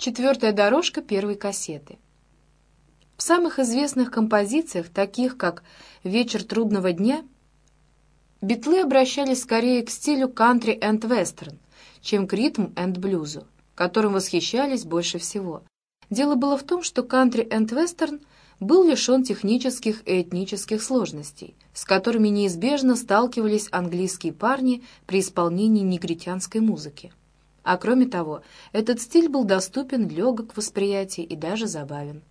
четвертая дорожка первой кассеты. В самых известных композициях, таких как «Вечер трудного дня», битлы обращались скорее к стилю кантри энд вестерн, чем к ритм энд блюзу, которым восхищались больше всего. Дело было в том, что кантри энд вестерн был лишен технических и этнических сложностей, с которыми неизбежно сталкивались английские парни при исполнении негритянской музыки. А кроме того, этот стиль был доступен, легок в восприятии и даже забавен.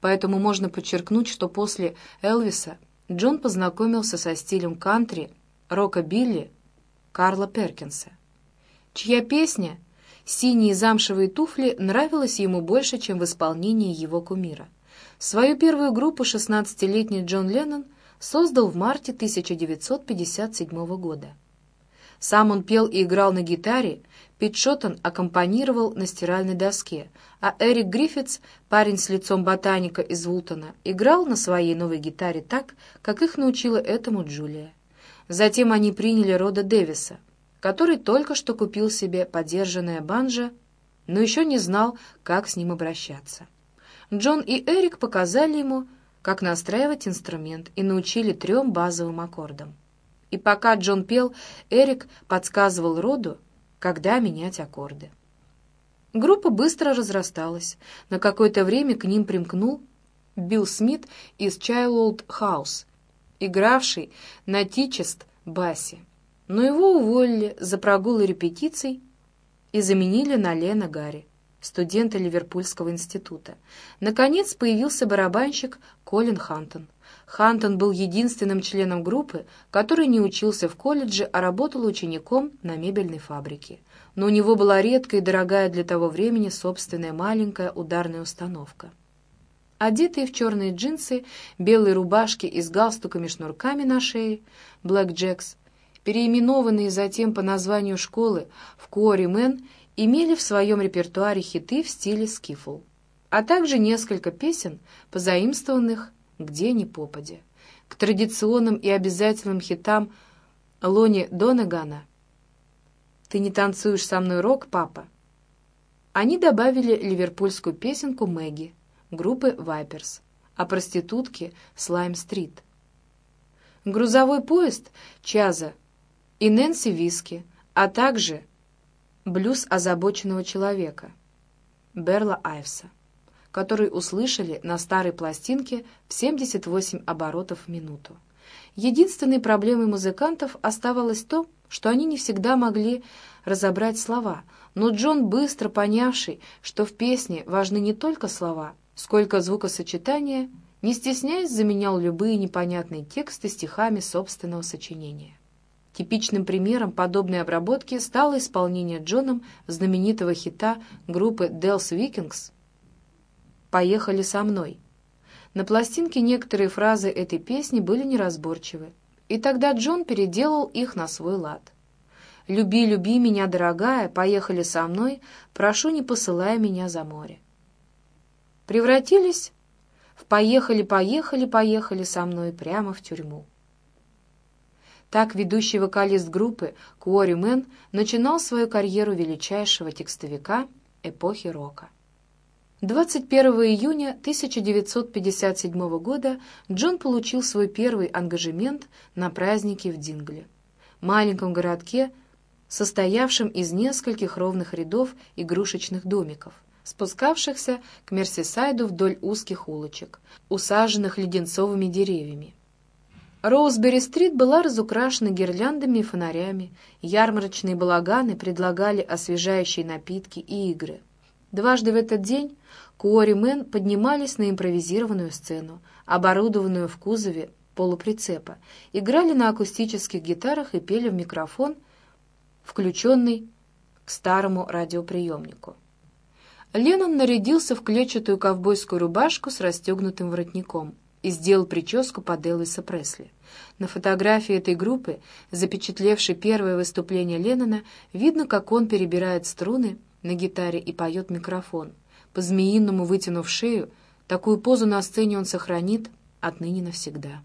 Поэтому можно подчеркнуть, что после Элвиса Джон познакомился со стилем кантри, рока Билли, Карла Перкинса, чья песня «Синие замшевые туфли» нравилась ему больше, чем в исполнении его кумира. Свою первую группу 16-летний Джон Леннон создал в марте 1957 года. Сам он пел и играл на гитаре, Пит Шоттон аккомпанировал на стиральной доске, а Эрик Гриффитс, парень с лицом ботаника из Вултона, играл на своей новой гитаре так, как их научила этому Джулия. Затем они приняли Рода Дэвиса, который только что купил себе подержанное банджо, но еще не знал, как с ним обращаться. Джон и Эрик показали ему, как настраивать инструмент и научили трем базовым аккордам. И пока Джон пел, Эрик подсказывал Роду, когда менять аккорды. Группа быстро разрасталась. На какое-то время к ним примкнул Билл Смит из Childhood House, игравший на тичест басе. Но его уволили за прогулы репетиций и заменили на Лена Гарри, студента Ливерпульского института. Наконец появился барабанщик Колин Хантон. Хантон был единственным членом группы, который не учился в колледже, а работал учеником на мебельной фабрике. Но у него была редкая и дорогая для того времени собственная маленькая ударная установка. Одетые в черные джинсы, белые рубашки и с галстуками-шнурками на шее, Блэк Джекс, переименованные затем по названию школы в Куори Мэн, имели в своем репертуаре хиты в стиле скифл, а также несколько песен, позаимствованных где ни попадя. К традиционным и обязательным хитам Лони Донагана «Ты не танцуешь со мной рок, папа?» Они добавили ливерпульскую песенку «Мэгги» группы «Вайперс» о проститутке Слайм-стрит. Грузовой поезд Чаза и Нэнси Виски, а также блюз озабоченного человека Берла Айвса который услышали на старой пластинке в 78 оборотов в минуту. Единственной проблемой музыкантов оставалось то, что они не всегда могли разобрать слова, но Джон, быстро понявший, что в песне важны не только слова, сколько звукосочетания, не стесняясь, заменял любые непонятные тексты стихами собственного сочинения. Типичным примером подобной обработки стало исполнение Джоном знаменитого хита группы Dells Vikings «Поехали со мной». На пластинке некоторые фразы этой песни были неразборчивы, и тогда Джон переделал их на свой лад. «Люби, люби меня, дорогая, поехали со мной, прошу, не посылай меня за море». Превратились в «поехали, поехали, поехали со мной прямо в тюрьму». Так ведущий вокалист группы Куори Мэн начинал свою карьеру величайшего текстовика эпохи рока. 21 июня 1957 года Джон получил свой первый ангажемент на празднике в Дингле, маленьком городке, состоявшем из нескольких ровных рядов игрушечных домиков, спускавшихся к Мерсисайду вдоль узких улочек, усаженных леденцовыми деревьями. Роузбери-стрит была разукрашена гирляндами и фонарями, ярмарочные балаганы предлагали освежающие напитки и игры. Дважды в этот день Куори Мэн поднимались на импровизированную сцену, оборудованную в кузове полуприцепа, играли на акустических гитарах и пели в микрофон, включенный к старому радиоприемнику. Леннон нарядился в клетчатую ковбойскую рубашку с расстегнутым воротником и сделал прическу под Элвиса Пресли. На фотографии этой группы, запечатлевшей первое выступление Леннона, видно, как он перебирает струны на гитаре и поет микрофон. По-змеиному вытянув шею, такую позу на сцене он сохранит отныне навсегда.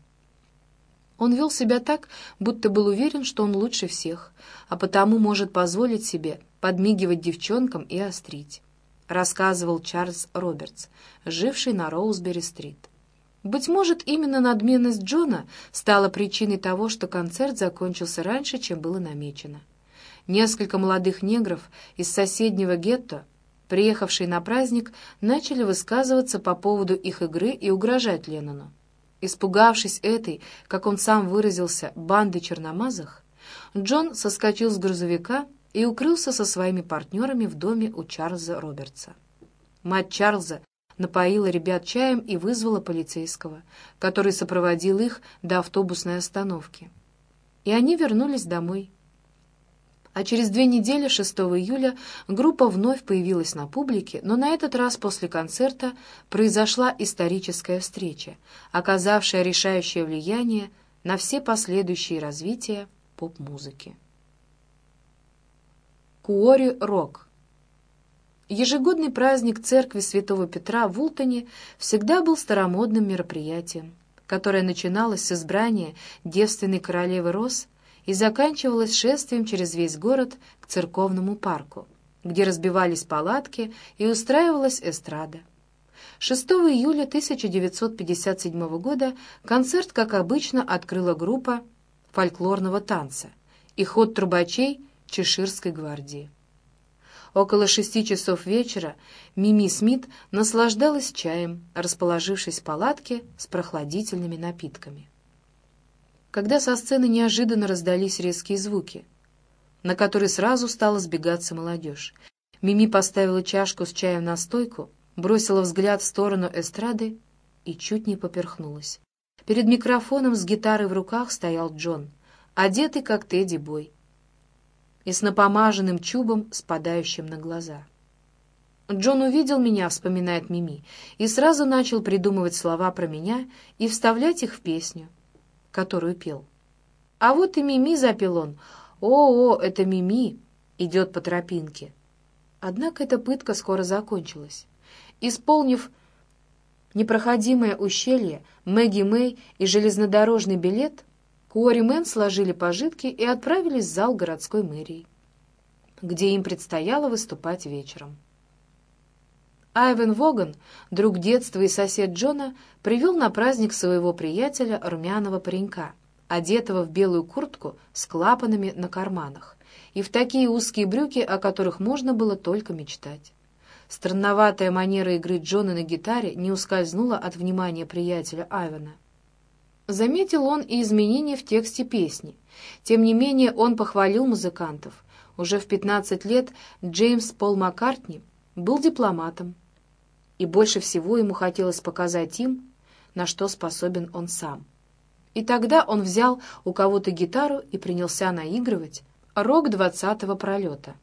Он вел себя так, будто был уверен, что он лучше всех, а потому может позволить себе подмигивать девчонкам и острить. рассказывал Чарльз Робертс, живший на Роузбери-стрит. Быть может, именно надменность Джона стала причиной того, что концерт закончился раньше, чем было намечено. Несколько молодых негров из соседнего гетто, приехавшие на праздник, начали высказываться по поводу их игры и угрожать Леннону. Испугавшись этой, как он сам выразился, банды черномазых, Джон соскочил с грузовика и укрылся со своими партнерами в доме у Чарльза Робертса. Мать Чарльза напоила ребят чаем и вызвала полицейского, который сопроводил их до автобусной остановки. И они вернулись домой. А через две недели, 6 июля, группа вновь появилась на публике, но на этот раз после концерта произошла историческая встреча, оказавшая решающее влияние на все последующие развития поп-музыки. Куори-рок Ежегодный праздник церкви Святого Петра в Ултоне всегда был старомодным мероприятием, которое начиналось с избрания девственной королевы Рос и заканчивалось шествием через весь город к церковному парку, где разбивались палатки и устраивалась эстрада. 6 июля 1957 года концерт, как обычно, открыла группа фольклорного танца и ход трубачей Чеширской гвардии. Около шести часов вечера Мими Смит наслаждалась чаем, расположившись в палатке с прохладительными напитками. Когда со сцены неожиданно раздались резкие звуки, на которые сразу стала сбегаться молодежь, Мими поставила чашку с чаем на стойку, бросила взгляд в сторону эстрады и чуть не поперхнулась. Перед микрофоном с гитарой в руках стоял Джон, одетый как Тедди Бой и с напомаженным чубом, спадающим на глаза. Джон увидел меня, вспоминает Мими, и сразу начал придумывать слова про меня и вставлять их в песню, которую пел. А вот и Мими запел он. «О, о, это Мими!» идет по тропинке. Однако эта пытка скоро закончилась. Исполнив непроходимое ущелье, Мэгги Мэй и железнодорожный билет, Куори Мэн сложили пожитки и отправились в зал городской мэрии, где им предстояло выступать вечером. Айвен Воган, друг детства и сосед Джона, привел на праздник своего приятеля, румяного паренька, одетого в белую куртку с клапанами на карманах и в такие узкие брюки, о которых можно было только мечтать. Странноватая манера игры Джона на гитаре не ускользнула от внимания приятеля Айвена. Заметил он и изменения в тексте песни. Тем не менее, он похвалил музыкантов. Уже в 15 лет Джеймс Пол Маккартни был дипломатом, и больше всего ему хотелось показать им, на что способен он сам. И тогда он взял у кого-то гитару и принялся наигрывать рок двадцатого пролета,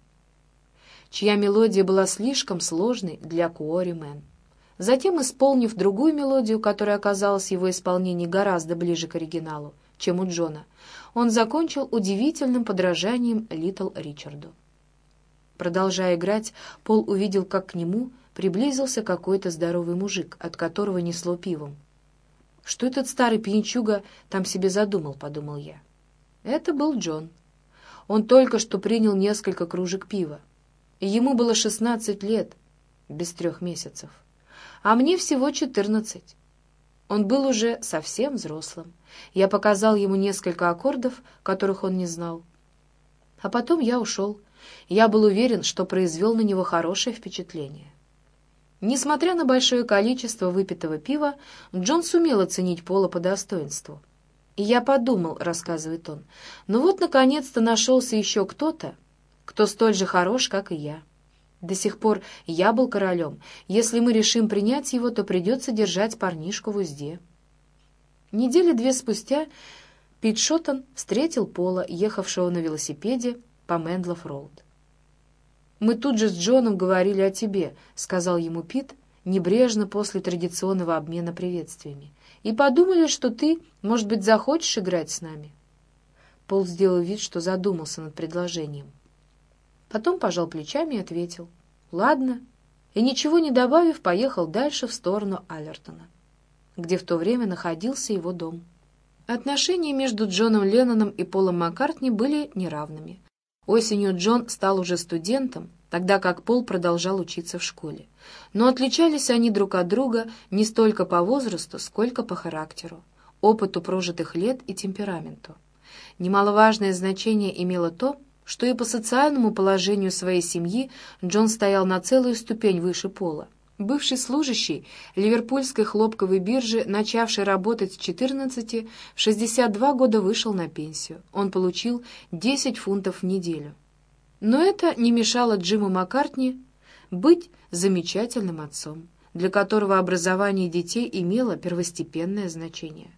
чья мелодия была слишком сложной для Куори Мэн. Затем, исполнив другую мелодию, которая оказалась в его исполнении гораздо ближе к оригиналу, чем у Джона, он закончил удивительным подражанием Литл Ричарду. Продолжая играть, Пол увидел, как к нему приблизился какой-то здоровый мужик, от которого несло пивом. «Что этот старый пьянчуга там себе задумал?» — подумал я. Это был Джон. Он только что принял несколько кружек пива. И ему было шестнадцать лет, без трех месяцев а мне всего четырнадцать. Он был уже совсем взрослым. Я показал ему несколько аккордов, которых он не знал. А потом я ушел. Я был уверен, что произвел на него хорошее впечатление. Несмотря на большое количество выпитого пива, Джон сумел оценить Пола по достоинству. И я подумал, рассказывает он, ну вот наконец-то нашелся еще кто-то, кто столь же хорош, как и я. До сих пор я был королем. Если мы решим принять его, то придется держать парнишку в узде. Недели две спустя Пит Шоттон встретил Пола, ехавшего на велосипеде по Мендлов-Роуд. «Мы тут же с Джоном говорили о тебе», — сказал ему Пит, небрежно после традиционного обмена приветствиями, «и подумали, что ты, может быть, захочешь играть с нами». Пол сделал вид, что задумался над предложением. Потом пожал плечами и ответил «Ладно», и, ничего не добавив, поехал дальше в сторону Аллертона, где в то время находился его дом. Отношения между Джоном Ленноном и Полом Маккартни были неравными. Осенью Джон стал уже студентом, тогда как Пол продолжал учиться в школе. Но отличались они друг от друга не столько по возрасту, сколько по характеру, опыту прожитых лет и темпераменту. Немаловажное значение имело то, что и по социальному положению своей семьи Джон стоял на целую ступень выше Пола. Бывший служащий Ливерпульской хлопковой биржи, начавший работать с 14, в 62 года вышел на пенсию. Он получил 10 фунтов в неделю. Но это не мешало Джиму Маккартни быть замечательным отцом, для которого образование детей имело первостепенное значение.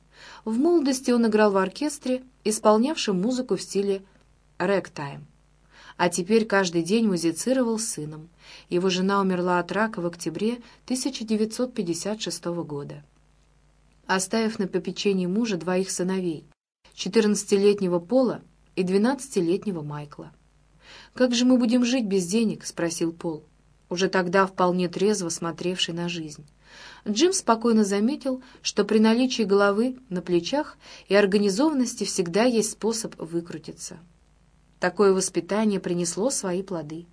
В молодости он играл в оркестре, исполнявшем музыку в стиле рэктайм а теперь каждый день музицировал с сыном. Его жена умерла от рака в октябре 1956 года, оставив на попечении мужа двоих сыновей, 14-летнего Пола и 12-летнего Майкла. «Как же мы будем жить без денег?» — спросил Пол, уже тогда вполне трезво смотревший на жизнь. Джим спокойно заметил, что при наличии головы на плечах и организованности всегда есть способ выкрутиться. Такое воспитание принесло свои плоды.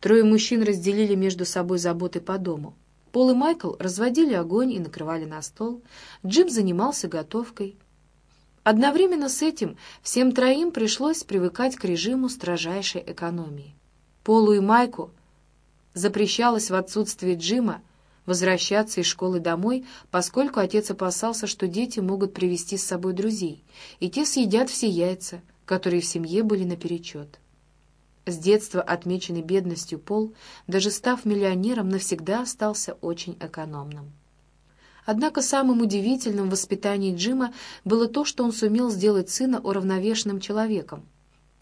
Трое мужчин разделили между собой заботы по дому. Пол и Майкл разводили огонь и накрывали на стол. Джим занимался готовкой. Одновременно с этим всем троим пришлось привыкать к режиму строжайшей экономии. Полу и Майку запрещалось в отсутствие Джима возвращаться из школы домой, поскольку отец опасался, что дети могут привести с собой друзей, и те съедят все яйца, которые в семье были наперечет. С детства отмеченный бедностью Пол, даже став миллионером, навсегда остался очень экономным. Однако самым удивительным в воспитании Джима было то, что он сумел сделать сына уравновешенным человеком.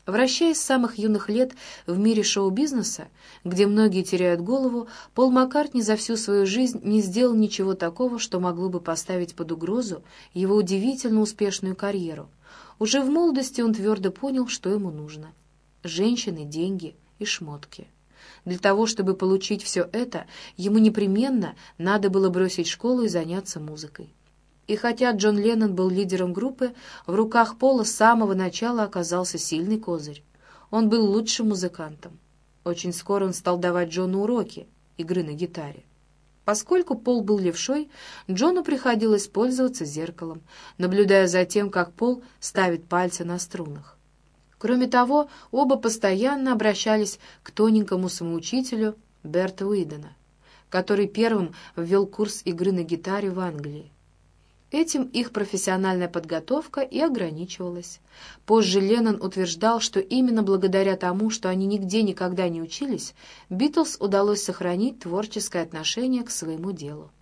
Вращаясь с самых юных лет в мире шоу-бизнеса, где многие теряют голову, Пол Маккартни за всю свою жизнь не сделал ничего такого, что могло бы поставить под угрозу его удивительно успешную карьеру. Уже в молодости он твердо понял, что ему нужно. Женщины, деньги и шмотки. Для того, чтобы получить все это, ему непременно надо было бросить школу и заняться музыкой. И хотя Джон Леннон был лидером группы, в руках Пола с самого начала оказался сильный козырь. Он был лучшим музыкантом. Очень скоро он стал давать Джону уроки игры на гитаре. Поскольку Пол был левшой, Джону приходилось пользоваться зеркалом, наблюдая за тем, как Пол ставит пальцы на струнах. Кроме того, оба постоянно обращались к тоненькому самоучителю Берта Уидена, который первым ввел курс игры на гитаре в Англии. Этим их профессиональная подготовка и ограничивалась. Позже Леннон утверждал, что именно благодаря тому, что они нигде никогда не учились, Битлз удалось сохранить творческое отношение к своему делу.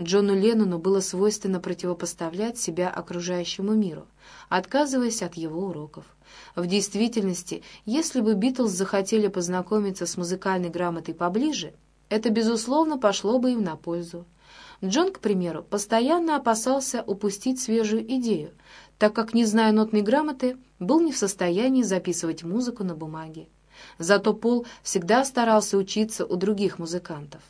Джону Леннону было свойственно противопоставлять себя окружающему миру, отказываясь от его уроков. В действительности, если бы Битлз захотели познакомиться с музыкальной грамотой поближе, это, безусловно, пошло бы им на пользу. Джон, к примеру, постоянно опасался упустить свежую идею, так как, не зная нотной грамоты, был не в состоянии записывать музыку на бумаге. Зато Пол всегда старался учиться у других музыкантов.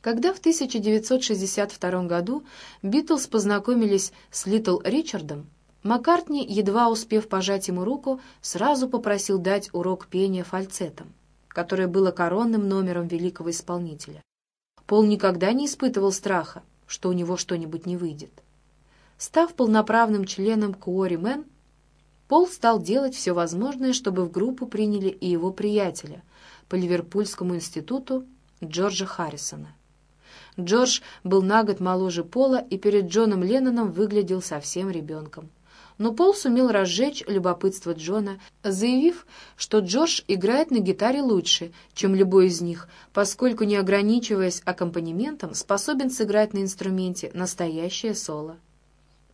Когда в 1962 году Битлз познакомились с Литл Ричардом, Маккартни, едва успев пожать ему руку, сразу попросил дать урок пения фальцетом, которое было коронным номером великого исполнителя. Пол никогда не испытывал страха, что у него что-нибудь не выйдет. Став полноправным членом Куори Мэн, Пол стал делать все возможное, чтобы в группу приняли и его приятеля по Ливерпульскому институту Джорджа Харрисона. Джордж был на год моложе Пола и перед Джоном Ленноном выглядел совсем ребенком но Пол сумел разжечь любопытство Джона, заявив, что Джордж играет на гитаре лучше, чем любой из них, поскольку, не ограничиваясь аккомпанементом, способен сыграть на инструменте настоящее соло.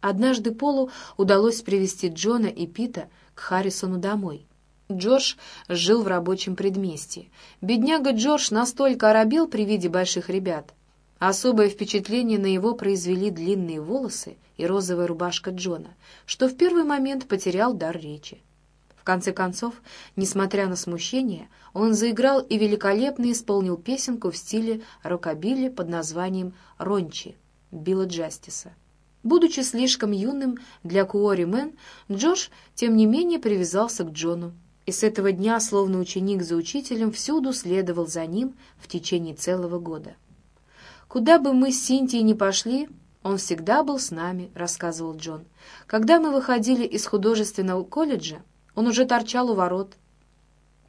Однажды Полу удалось привести Джона и Пита к Харрисону домой. Джордж жил в рабочем предместье. Бедняга Джордж настолько оробел при виде больших ребят, Особое впечатление на его произвели длинные волосы и розовая рубашка Джона, что в первый момент потерял дар речи. В конце концов, несмотря на смущение, он заиграл и великолепно исполнил песенку в стиле рокобилли под названием «Рончи» Билла Джастиса. Будучи слишком юным для Куори Мэн, Джош, тем не менее, привязался к Джону и с этого дня, словно ученик за учителем, всюду следовал за ним в течение целого года. «Куда бы мы с Синтией ни пошли, он всегда был с нами», — рассказывал Джон. «Когда мы выходили из художественного колледжа, он уже торчал у ворот.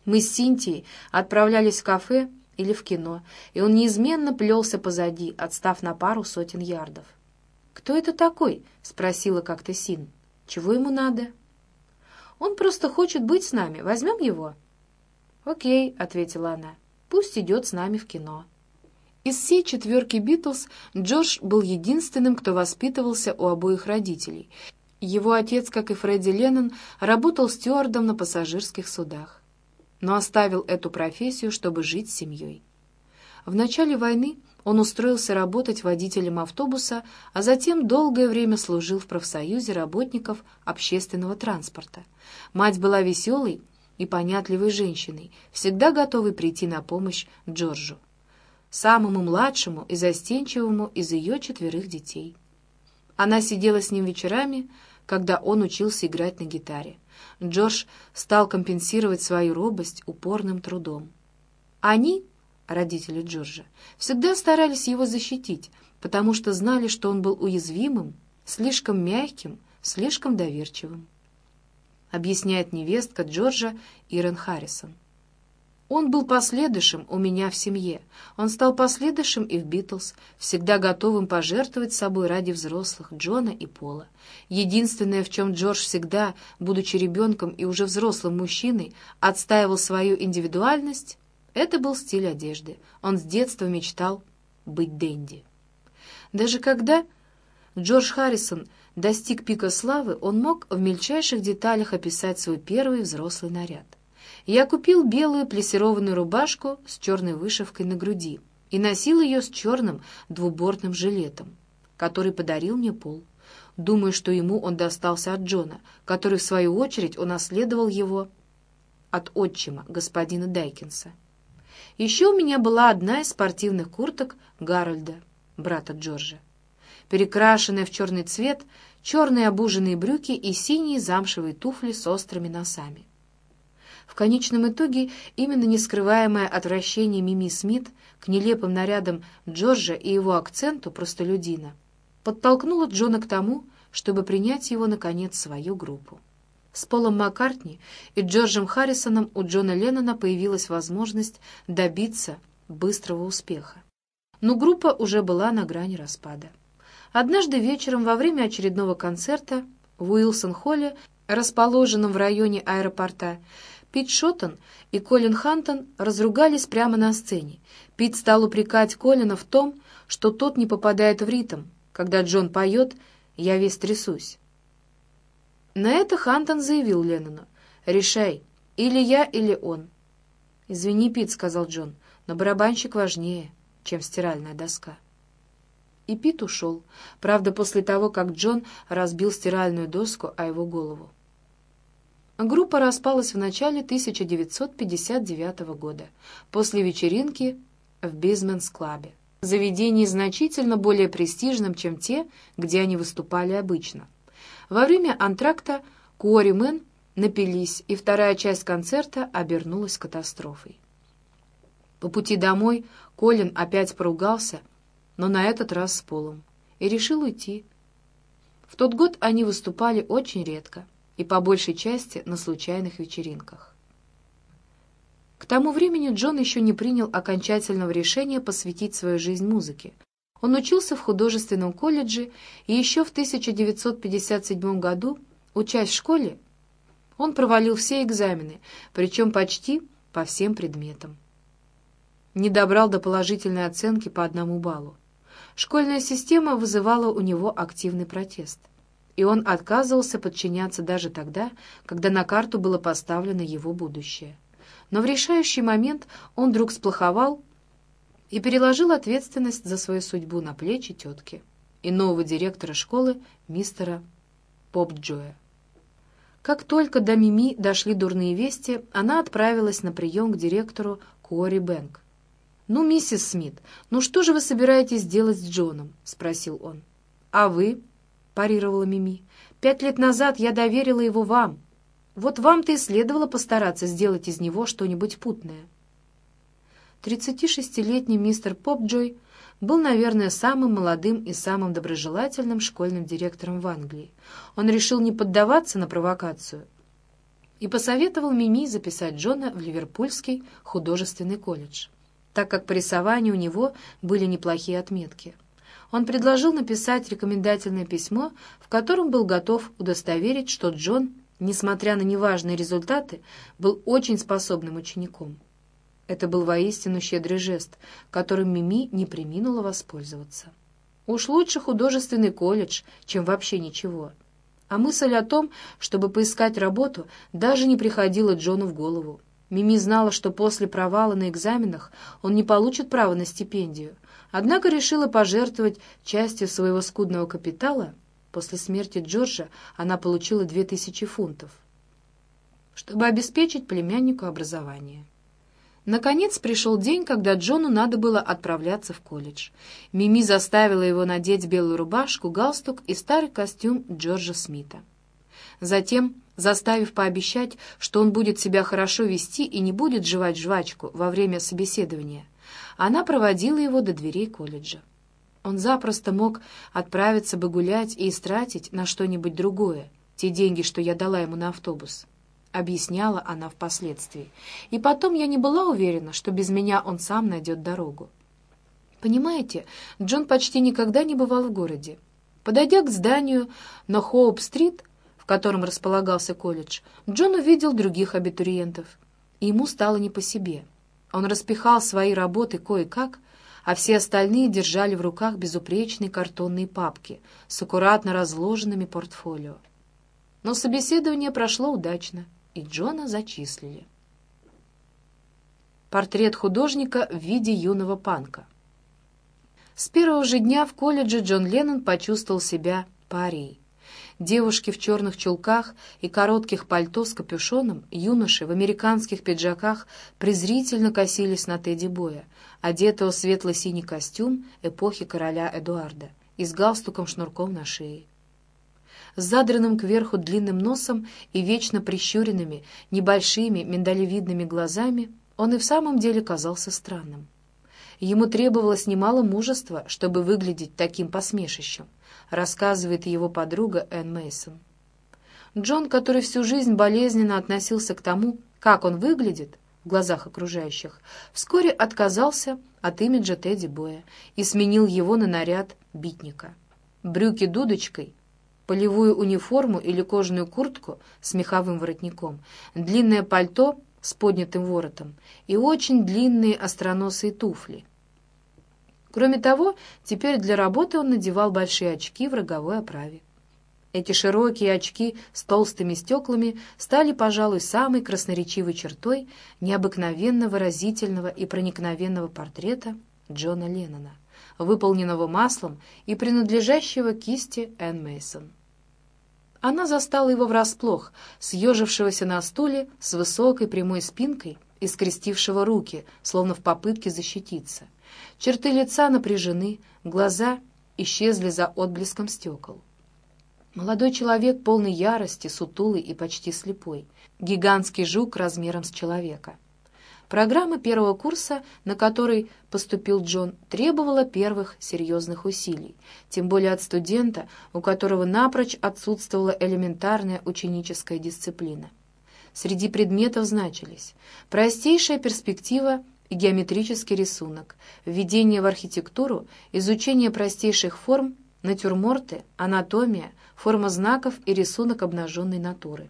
Мы с Синтией отправлялись в кафе или в кино, и он неизменно плелся позади, отстав на пару сотен ярдов. «Кто это такой?» — спросила как-то Син. «Чего ему надо?» «Он просто хочет быть с нами. Возьмем его?» «Окей», — ответила она. «Пусть идет с нами в кино». Из всей четверки «Битлз» Джордж был единственным, кто воспитывался у обоих родителей. Его отец, как и Фредди Леннон, работал стюардом на пассажирских судах, но оставил эту профессию, чтобы жить с семьей. В начале войны он устроился работать водителем автобуса, а затем долгое время служил в профсоюзе работников общественного транспорта. Мать была веселой и понятливой женщиной, всегда готовой прийти на помощь Джорджу, самому младшему и застенчивому из ее четверых детей. Она сидела с ним вечерами, когда он учился играть на гитаре. Джордж стал компенсировать свою робость упорным трудом. Они родители Джорджа, всегда старались его защитить, потому что знали, что он был уязвимым, слишком мягким, слишком доверчивым. Объясняет невестка Джорджа Ирен Харрисон. Он был последующим у меня в семье. Он стал последующим и в «Битлз», всегда готовым пожертвовать собой ради взрослых Джона и Пола. Единственное, в чем Джордж всегда, будучи ребенком и уже взрослым мужчиной, отстаивал свою индивидуальность, это был стиль одежды. Он с детства мечтал быть денди. Даже когда Джордж Харрисон достиг пика славы, он мог в мельчайших деталях описать свой первый взрослый наряд. «Я купил белую плессированную рубашку с черной вышивкой на груди и носил ее с черным двубортным жилетом, который подарил мне Пол. Думаю, что ему он достался от Джона, который, в свою очередь, унаследовал его от отчима, господина Дайкинса. Еще у меня была одна из спортивных курток Гарольда, брата Джорджа. Перекрашенная в черный цвет, черные обуженные брюки и синие замшевые туфли с острыми носами. В конечном итоге именно нескрываемое отвращение Мими Смит к нелепым нарядам Джорджа и его акценту простолюдина подтолкнуло Джона к тому, чтобы принять его, наконец, в свою группу. С Полом Маккартни и Джорджем Харрисоном у Джона Леннона появилась возможность добиться быстрого успеха. Но группа уже была на грани распада. Однажды вечером во время очередного концерта в Уилсон-холле, расположенном в районе аэропорта, Пит Шоттон и Колин Хантон разругались прямо на сцене. Пит стал упрекать Колина в том, что тот не попадает в ритм. Когда Джон поет, я весь трясусь. На это Хантон заявил Леннону. «Решай, или я, или он». «Извини, Пит», — сказал Джон, — «но барабанщик важнее, чем стиральная доска». И Пит ушел, правда, после того, как Джон разбил стиральную доску о его голову. Группа распалась в начале 1959 года, после вечеринки в Бизменс-клабе, заведении значительно более престижном, чем те, где они выступали обычно — во время антракта Куори Мэн напились, и вторая часть концерта обернулась катастрофой. По пути домой Колин опять поругался, но на этот раз с Полом, и решил уйти. В тот год они выступали очень редко и по большей части на случайных вечеринках. К тому времени Джон еще не принял окончательного решения посвятить свою жизнь музыке, он учился в художественном колледже, и еще в 1957 году, учась в школе, он провалил все экзамены, причем почти по всем предметам. Не добрал до положительной оценки по одному баллу. Школьная система вызывала у него активный протест, и он отказывался подчиняться даже тогда, когда на карту было поставлено его будущее. Но в решающий момент он вдруг сплоховал и переложил ответственность за свою судьбу на плечи тетки и нового директора школы мистера Попджоя. Как только до Мими дошли дурные вести, она отправилась на прием к директору Кори Бэнк. «Ну, миссис Смит, ну что же вы собираетесь делать с Джоном?» — спросил он. «А вы?» — парировала Мими. «Пять лет назад я доверила его вам. Вот вам-то и следовало постараться сделать из него что-нибудь путное. 36-летний мистер Попджой был, наверное, самым молодым и самым доброжелательным школьным директором в Англии. Он решил не поддаваться на провокацию и посоветовал Мими записать Джона в Ливерпульский художественный колледж, так как по рисованию у него были неплохие отметки. Он предложил написать рекомендательное письмо, в котором был готов удостоверить, что Джон, несмотря на неважные результаты, был очень способным учеником. Это был воистину щедрый жест, которым Мими не приминула воспользоваться. Уж лучше художественный колледж, чем вообще ничего. А мысль о том, чтобы поискать работу, даже не приходила Джону в голову. Мими знала, что после провала на экзаменах он не получит права на стипендию, однако решила пожертвовать частью своего скудного капитала. После смерти Джорджа она получила две тысячи фунтов, чтобы обеспечить племяннику образование. Наконец пришел день, когда Джону надо было отправляться в колледж. Мими заставила его надеть белую рубашку, галстук и старый костюм Джорджа Смита. Затем, заставив пообещать, что он будет себя хорошо вести и не будет жевать жвачку во время собеседования, она проводила его до дверей колледжа. Он запросто мог отправиться бы гулять и истратить на что-нибудь другое те деньги, что я дала ему на автобус. — объясняла она впоследствии. «И потом я не была уверена, что без меня он сам найдет дорогу». Понимаете, Джон почти никогда не бывал в городе. Подойдя к зданию на Хоуп-стрит, в котором располагался колледж, Джон увидел других абитуриентов, и ему стало не по себе. Он распихал свои работы кое-как, а все остальные держали в руках безупречные картонные папки с аккуратно разложенными портфолио. Но собеседование прошло удачно и Джона зачислили. Портрет художника в виде юного панка. С первого же дня в колледже Джон Леннон почувствовал себя парией. Девушки в черных чулках и коротких пальто с капюшоном, юноши в американских пиджаках презрительно косились на Тедди Боя, одетого в светло-синий костюм эпохи короля Эдуарда и с галстуком-шнурком на шее с задранным кверху длинным носом и вечно прищуренными, небольшими миндалевидными глазами, он и в самом деле казался странным. Ему требовалось немало мужества, чтобы выглядеть таким посмешищем, рассказывает его подруга Энн Мейсон. Джон, который всю жизнь болезненно относился к тому, как он выглядит в глазах окружающих, вскоре отказался от имиджа Тедди Боя и сменил его на наряд битника. Брюки дудочкой полевую униформу или кожаную куртку с меховым воротником, длинное пальто с поднятым воротом и очень длинные остроносые туфли. Кроме того, теперь для работы он надевал большие очки в роговой оправе. Эти широкие очки с толстыми стеклами стали, пожалуй, самой красноречивой чертой необыкновенно выразительного и проникновенного портрета Джона Леннона, выполненного маслом и принадлежащего кисти Энн Мейсон. Она застала его врасплох, съежившегося на стуле с высокой прямой спинкой и скрестившего руки, словно в попытке защититься. Черты лица напряжены, глаза исчезли за отблеском стекол. Молодой человек полный ярости, сутулый и почти слепой. Гигантский жук размером с человека. Программа первого курса, на который поступил Джон, требовала первых серьезных усилий, тем более от студента, у которого напрочь отсутствовала элементарная ученическая дисциплина. Среди предметов значились простейшая перспектива геометрический рисунок, введение в архитектуру, изучение простейших форм, натюрморты, анатомия, форма знаков и рисунок обнаженной натуры.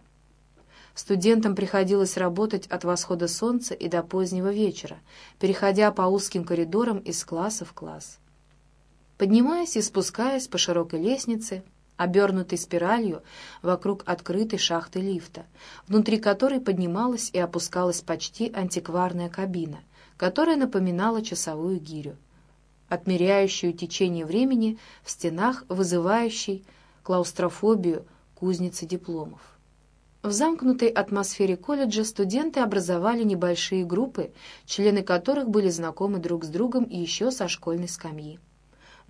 Студентам приходилось работать от восхода солнца и до позднего вечера, переходя по узким коридорам из класса в класс. Поднимаясь и спускаясь по широкой лестнице, обернутой спиралью вокруг открытой шахты лифта, внутри которой поднималась и опускалась почти антикварная кабина, которая напоминала часовую гирю, отмеряющую течение времени в стенах, вызывающей клаустрофобию кузницы дипломов. В замкнутой атмосфере колледжа студенты образовали небольшие группы, члены которых были знакомы друг с другом еще со школьной скамьи.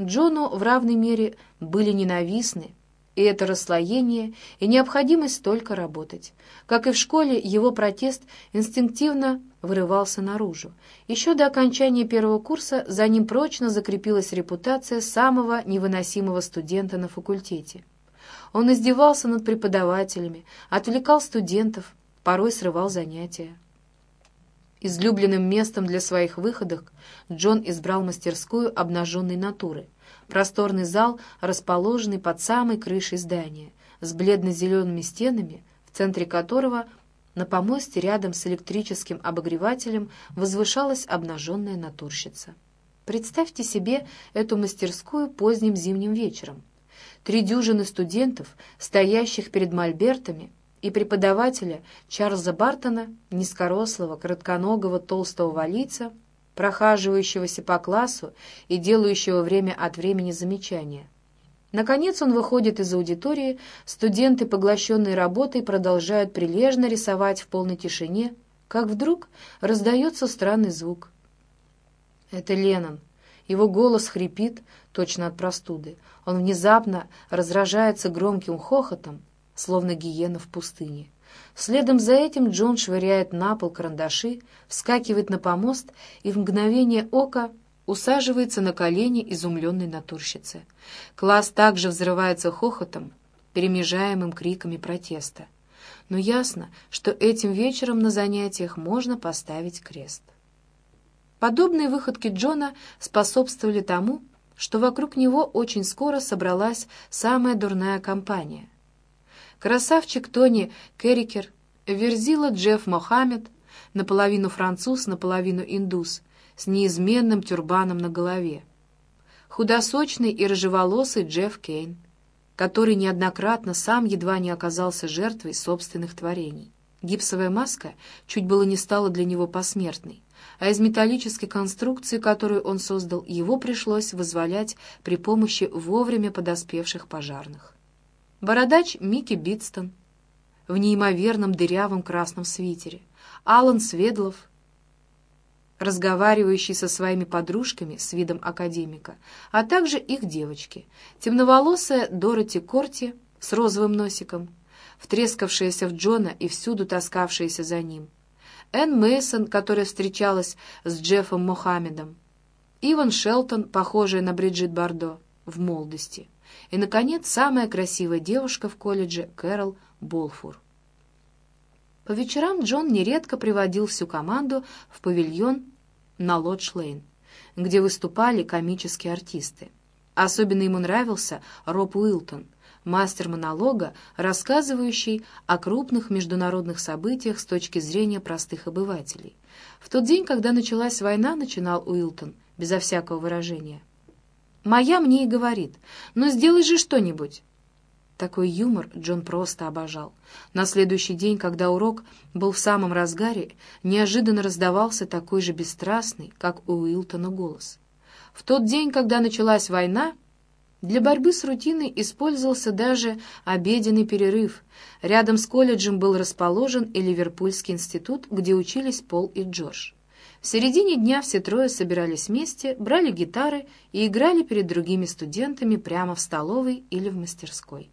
Джону в равной мере были ненавистны И это расслоение, и необходимость только работать. Как и в школе, его протест инстинктивно вырывался наружу. Еще до окончания первого курса за ним прочно закрепилась репутация самого невыносимого студента на факультете. Он издевался над преподавателями, отвлекал студентов, порой срывал занятия. Излюбленным местом для своих выходок Джон избрал мастерскую обнаженной натуры, просторный зал, расположенный под самой крышей здания, с бледно-зелеными стенами, в центре которого на помосте рядом с электрическим обогревателем возвышалась обнаженная натурщица. Представьте себе эту мастерскую поздним зимним вечером. Три дюжины студентов, стоящих перед мольбертами, и преподавателя Чарльза Бартона, низкорослого, коротконогого, толстого валийца, прохаживающегося по классу и делающего время от времени замечания. Наконец он выходит из аудитории, студенты, поглощенные работой, продолжают прилежно рисовать в полной тишине, как вдруг раздается странный звук. Это Леннон. Его голос хрипит, точно от простуды. Он внезапно разражается громким хохотом, словно гиена в пустыне. Следом за этим Джон швыряет на пол карандаши, вскакивает на помост и в мгновение ока усаживается на колени изумленной натурщицы. Класс также взрывается хохотом, перемежаемым криками протеста. Но ясно, что этим вечером на занятиях можно поставить крест. Подобные выходки Джона способствовали тому, что вокруг него очень скоро собралась самая дурная компания. Красавчик Тони Керрикер, Верзила Джефф Мохаммед, наполовину француз, наполовину индус, с неизменным тюрбаном на голове. Худосочный и рыжеволосый Джефф Кейн, который неоднократно сам едва не оказался жертвой собственных творений. Гипсовая маска чуть было не стала для него посмертной, а из металлической конструкции, которую он создал, его пришлось вызволять при помощи вовремя подоспевших пожарных. Бородач Микки Битстон в неимоверном дырявом красном свитере, Алан Сведлов, разговаривающий со своими подружками с видом академика, а также их девочки, темноволосая Дороти Корти с розовым носиком, втрескавшаяся в Джона и всюду таскавшаяся за ним, Энн Мейсон, которая встречалась с Джеффом Мохаммедом, Иван Шелтон, похожая на Бриджит Бардо в молодости, и, наконец, самая красивая девушка в колледже Кэрол Болфур. По вечерам Джон нередко приводил всю команду в павильон на Лодж-Лейн, где выступали комические артисты. Особенно ему нравился Роб Уилтон, мастер монолога, рассказывающий о крупных международных событиях с точки зрения простых обывателей. В тот день, когда началась война, начинал Уилтон, безо всякого выражения – Моя мне и говорит, ну сделай же что-нибудь. Такой юмор Джон просто обожал. На следующий день, когда урок был в самом разгаре, неожиданно раздавался такой же бесстрастный, как у Уилтона, голос. В тот день, когда началась война, для борьбы с рутиной использовался даже обеденный перерыв. Рядом с колледжем был расположен и Ливерпульский институт, где учились Пол и Джордж. В середине дня все трое собирались вместе, брали гитары и играли перед другими студентами прямо в столовой или в мастерской.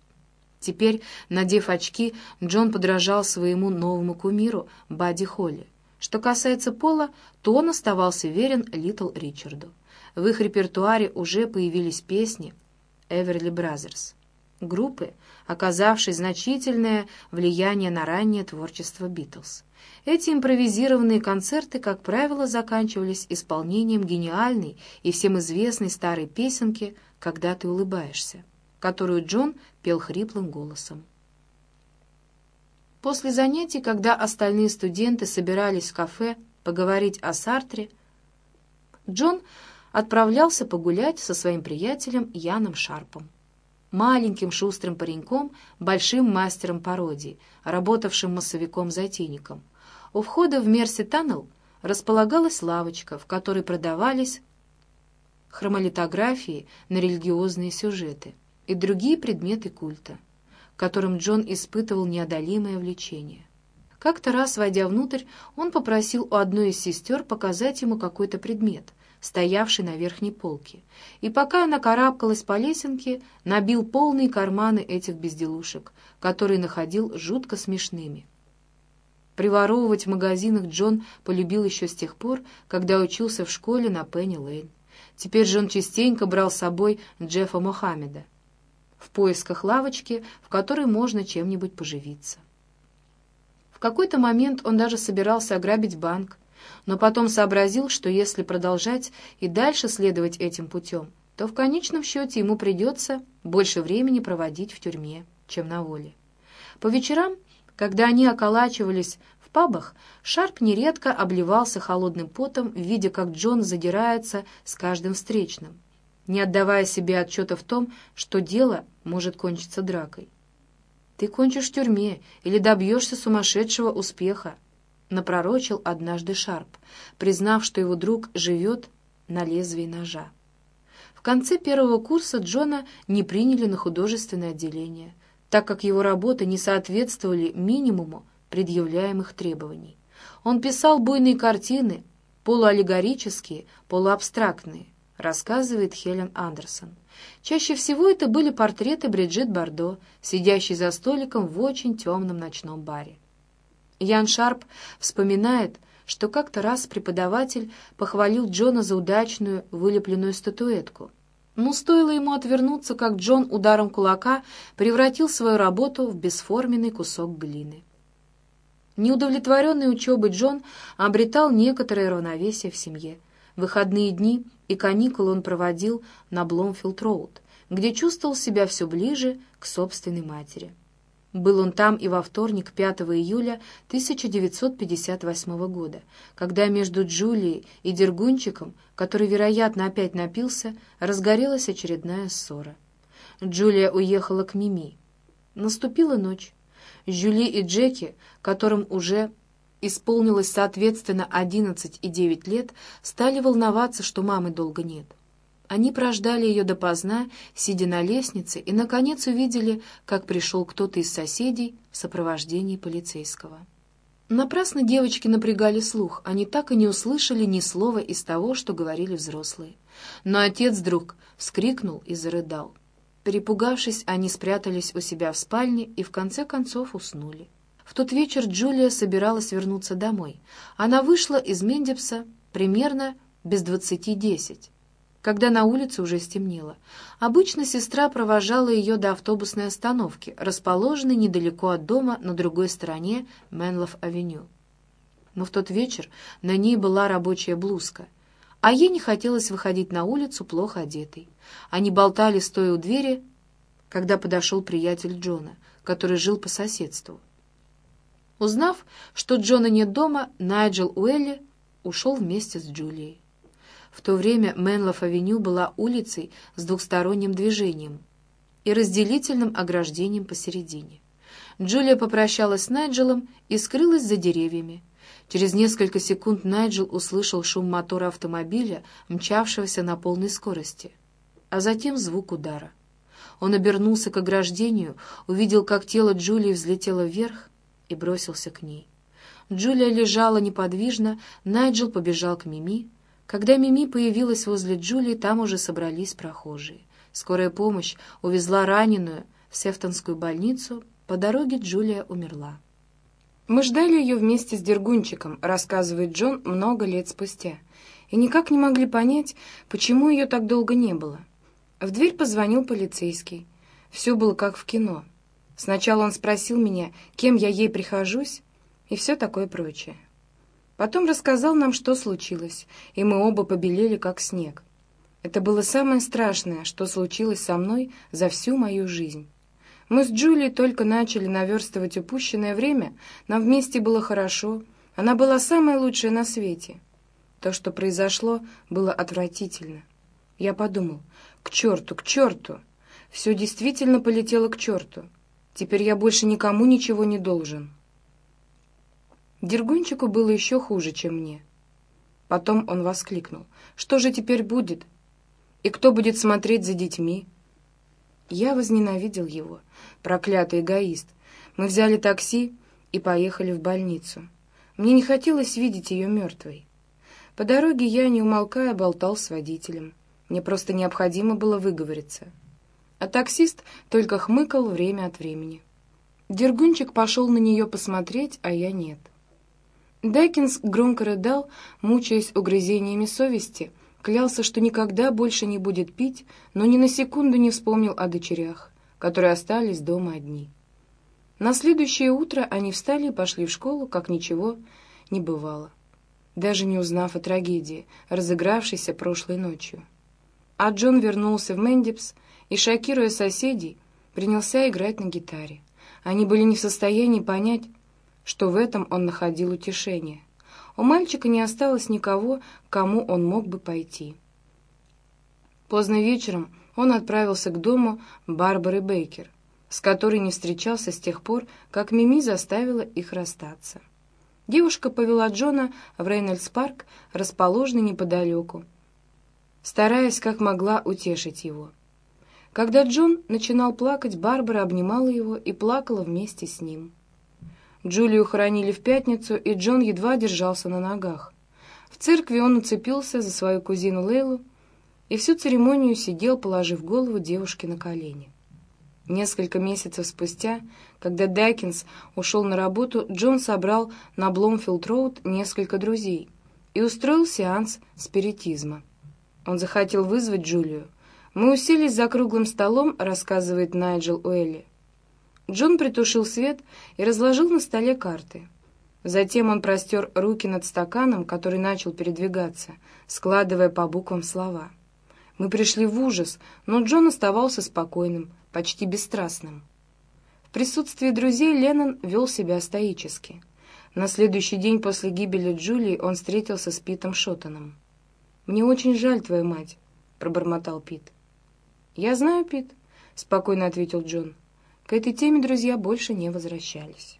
Теперь, надев очки, Джон подражал своему новому кумиру, Бадди Холли. Что касается Пола, то он оставался верен Литл Ричарду. В их репертуаре уже появились песни «Эверли Бразерс», группы, оказавшей значительное влияние на раннее творчество Битлз. Эти импровизированные концерты, как правило, заканчивались исполнением гениальной и всем известной старой песенки «Когда ты улыбаешься», которую Джон пел хриплым голосом. После занятий, когда остальные студенты собирались в кафе поговорить о Сартре, Джон отправлялся погулять со своим приятелем Яном Шарпом маленьким шустрым пареньком, большим мастером пародии, работавшим массовиком-затейником. У входа в Мерси Таннел располагалась лавочка, в которой продавались хромолитографии на религиозные сюжеты и другие предметы культа, которым Джон испытывал неодолимое влечение. Как-то раз, войдя внутрь, он попросил у одной из сестер показать ему какой-то предмет, стоявшей на верхней полке, и пока она карабкалась по лесенке, набил полные карманы этих безделушек, которые находил жутко смешными. Приворовывать в магазинах Джон полюбил еще с тех пор, когда учился в школе на Пенни-Лейн. Теперь же он частенько брал с собой Джеффа Мохаммеда в поисках лавочки, в которой можно чем-нибудь поживиться. В какой-то момент он даже собирался ограбить банк, но потом сообразил, что если продолжать и дальше следовать этим путем, то в конечном счете ему придется больше времени проводить в тюрьме, чем на воле. По вечерам, когда они околачивались в пабах, Шарп нередко обливался холодным потом, видя, как Джон задирается с каждым встречным, не отдавая себе отчета в том, что дело может кончиться дракой. «Ты кончишь в тюрьме или добьешься сумасшедшего успеха», напророчил однажды Шарп, признав, что его друг живет на лезвии ножа. В конце первого курса Джона не приняли на художественное отделение, так как его работы не соответствовали минимуму предъявляемых требований. Он писал буйные картины, полуаллегорические, полуабстрактные, рассказывает Хелен Андерсон. Чаще всего это были портреты Бриджит Бардо, сидящей за столиком в очень темном ночном баре. Ян Шарп вспоминает, что как-то раз преподаватель похвалил Джона за удачную вылепленную статуэтку. Но стоило ему отвернуться, как Джон ударом кулака превратил свою работу в бесформенный кусок глины. Неудовлетворенный учебой Джон обретал некоторое равновесие в семье. В выходные дни и каникулы он проводил на Бломфилд-Роуд, где чувствовал себя все ближе к собственной матери. Был он там и во вторник, 5 июля 1958 года, когда между Джулией и Дергунчиком, который, вероятно, опять напился, разгорелась очередная ссора. Джулия уехала к Мими. Наступила ночь. Жюли и Джеки, которым уже исполнилось соответственно 11 и 9 лет, стали волноваться, что мамы долго нет. Они прождали ее допоздна, сидя на лестнице, и, наконец, увидели, как пришел кто-то из соседей в сопровождении полицейского. Напрасно девочки напрягали слух, они так и не услышали ни слова из того, что говорили взрослые. Но отец вдруг вскрикнул и зарыдал. Перепугавшись, они спрятались у себя в спальне и в конце концов уснули. В тот вечер Джулия собиралась вернуться домой. Она вышла из Мендепса примерно без двадцати десять когда на улице уже стемнело. Обычно сестра провожала ее до автобусной остановки, расположенной недалеко от дома на другой стороне Менлов-авеню. Но в тот вечер на ней была рабочая блузка, а ей не хотелось выходить на улицу плохо одетой. Они болтали, стоя у двери, когда подошел приятель Джона, который жил по соседству. Узнав, что Джона нет дома, Найджел Уэлли ушел вместе с Джулией. В то время Менлов-авеню была улицей с двухсторонним движением и разделительным ограждением посередине. Джулия попрощалась с Найджелом и скрылась за деревьями. Через несколько секунд Найджел услышал шум мотора автомобиля, мчавшегося на полной скорости, а затем звук удара. Он обернулся к ограждению, увидел, как тело Джулии взлетело вверх и бросился к ней. Джулия лежала неподвижно, Найджел побежал к Мими, когда Мими появилась возле Джулии, там уже собрались прохожие. Скорая помощь увезла раненую в Сефтонскую больницу. По дороге Джулия умерла. «Мы ждали ее вместе с Дергунчиком», — рассказывает Джон много лет спустя, и никак не могли понять, почему ее так долго не было. В дверь позвонил полицейский. Все было как в кино. Сначала он спросил меня, кем я ей прихожусь, и все такое прочее. Потом рассказал нам, что случилось, и мы оба побелели, как снег. Это было самое страшное, что случилось со мной за всю мою жизнь. Мы с Джулией только начали наверстывать упущенное время, нам вместе было хорошо, она была самая лучшая на свете. То, что произошло, было отвратительно. Я подумал, к черту, к черту! Все действительно полетело к черту. Теперь я больше никому ничего не должен». Дергунчику было еще хуже, чем мне. Потом он воскликнул. «Что же теперь будет? И кто будет смотреть за детьми?» Я возненавидел его, проклятый эгоист. Мы взяли такси и поехали в больницу. Мне не хотелось видеть ее мертвой. По дороге я, не умолкая, болтал с водителем. Мне просто необходимо было выговориться. А таксист только хмыкал время от времени. Дергунчик пошел на нее посмотреть, а я нет. Дайкинс громко рыдал, мучаясь угрызениями совести, клялся, что никогда больше не будет пить, но ни на секунду не вспомнил о дочерях, которые остались дома одни. На следующее утро они встали и пошли в школу, как ничего не бывало даже не узнав о трагедии, разыгравшейся прошлой ночью. А Джон вернулся в Мэндипс и, шокируя соседей, принялся играть на гитаре. Они были не в состоянии понять, что в этом он находил утешение. У мальчика не осталось никого, кому он мог бы пойти. Поздно вечером он отправился к дому Барбары Бейкер, с которой не встречался с тех пор, как Мими заставила их расстаться. Девушка повела Джона в Рейнольдс-парк, расположенный неподалеку, стараясь как могла утешить его. Когда Джон начинал плакать, Барбара обнимала его и плакала вместе с ним. Джулию хоронили в пятницу, и Джон едва держался на ногах. В церкви он уцепился за свою кузину Лейлу и всю церемонию сидел, положив голову девушке на колени. Несколько месяцев спустя, когда Дайкинс ушел на работу, Джон собрал на Бломфилд-Роуд несколько друзей и устроил сеанс спиритизма. Он захотел вызвать Джулию. «Мы уселись за круглым столом», — рассказывает Найджел Уэлли. Джон притушил свет и разложил на столе карты. Затем он простер руки над стаканом, который начал передвигаться, складывая по буквам слова. Мы пришли в ужас, но Джон оставался спокойным, почти бесстрастным. В присутствии друзей Леннон вел себя стоически. На следующий день после гибели Джулии он встретился с Питом Шоттоном. «Мне очень жаль твою мать», — пробормотал Пит. «Я знаю, Пит», — спокойно ответил Джон. К этой теме друзья больше не возвращались.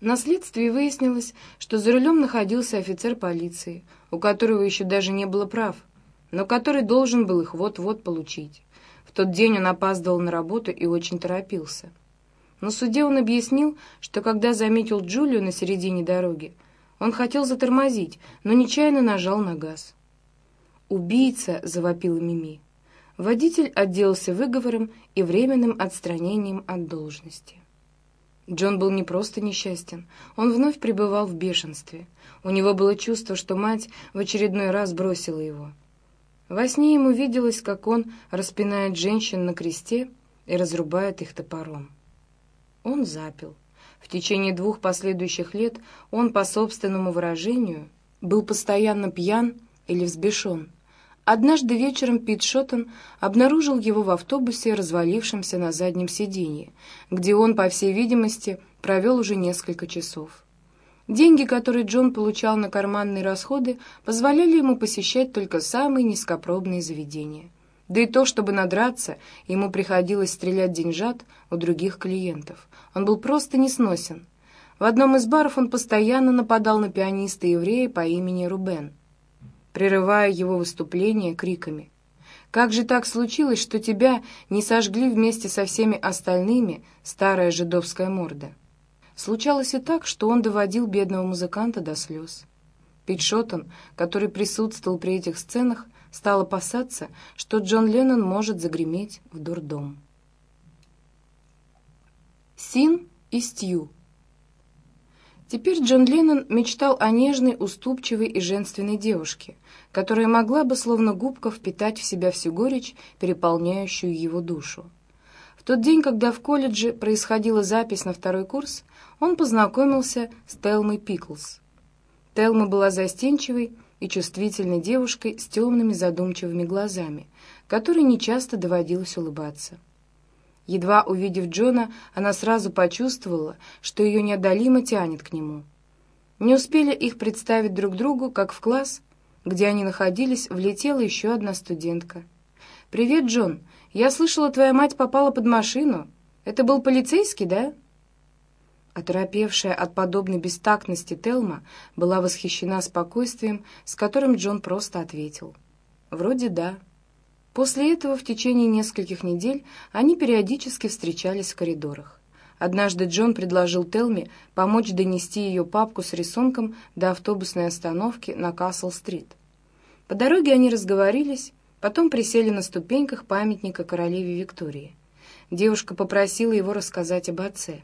На следствии выяснилось, что за рулем находился офицер полиции, у которого еще даже не было прав, но который должен был их вот-вот получить тот день он опаздывал на работу и очень торопился. На суде он объяснил, что когда заметил Джулию на середине дороги, он хотел затормозить, но нечаянно нажал на газ. «Убийца!» — завопила Мими. Водитель отделался выговором и временным отстранением от должности. Джон был не просто несчастен, он вновь пребывал в бешенстве. У него было чувство, что мать в очередной раз бросила его — во сне ему виделось, как он распинает женщин на кресте и разрубает их топором. Он запил. В течение двух последующих лет он, по собственному выражению, был постоянно пьян или взбешен. Однажды вечером Пит Шоттон обнаружил его в автобусе, развалившемся на заднем сиденье, где он, по всей видимости, провел уже несколько часов. Деньги, которые Джон получал на карманные расходы, позволяли ему посещать только самые низкопробные заведения. Да и то, чтобы надраться, ему приходилось стрелять деньжат у других клиентов. Он был просто несносен. В одном из баров он постоянно нападал на пианиста-еврея по имени Рубен, прерывая его выступление криками. «Как же так случилось, что тебя не сожгли вместе со всеми остальными, старая жидовская морда?» Случалось и так, что он доводил бедного музыканта до слез. Пит который присутствовал при этих сценах, стал опасаться, что Джон Леннон может загреметь в дурдом. Син и Стью Теперь Джон Леннон мечтал о нежной, уступчивой и женственной девушке, которая могла бы словно губка впитать в себя всю горечь, переполняющую его душу тот день, когда в колледже происходила запись на второй курс, он познакомился с Телмой Пиклс. Телма была застенчивой и чувствительной девушкой с темными задумчивыми глазами, которой нечасто доводилось улыбаться. Едва увидев Джона, она сразу почувствовала, что ее неодолимо тянет к нему. Не успели их представить друг другу, как в класс, где они находились, влетела еще одна студентка. «Привет, Джон!» «Я слышала, твоя мать попала под машину. Это был полицейский, да?» Оторопевшая от подобной бестактности Телма была восхищена спокойствием, с которым Джон просто ответил. «Вроде да». После этого в течение нескольких недель они периодически встречались в коридорах. Однажды Джон предложил Телме помочь донести ее папку с рисунком до автобусной остановки на Касл-стрит. По дороге они разговорились, потом присели на ступеньках памятника королеве Виктории. Девушка попросила его рассказать об отце.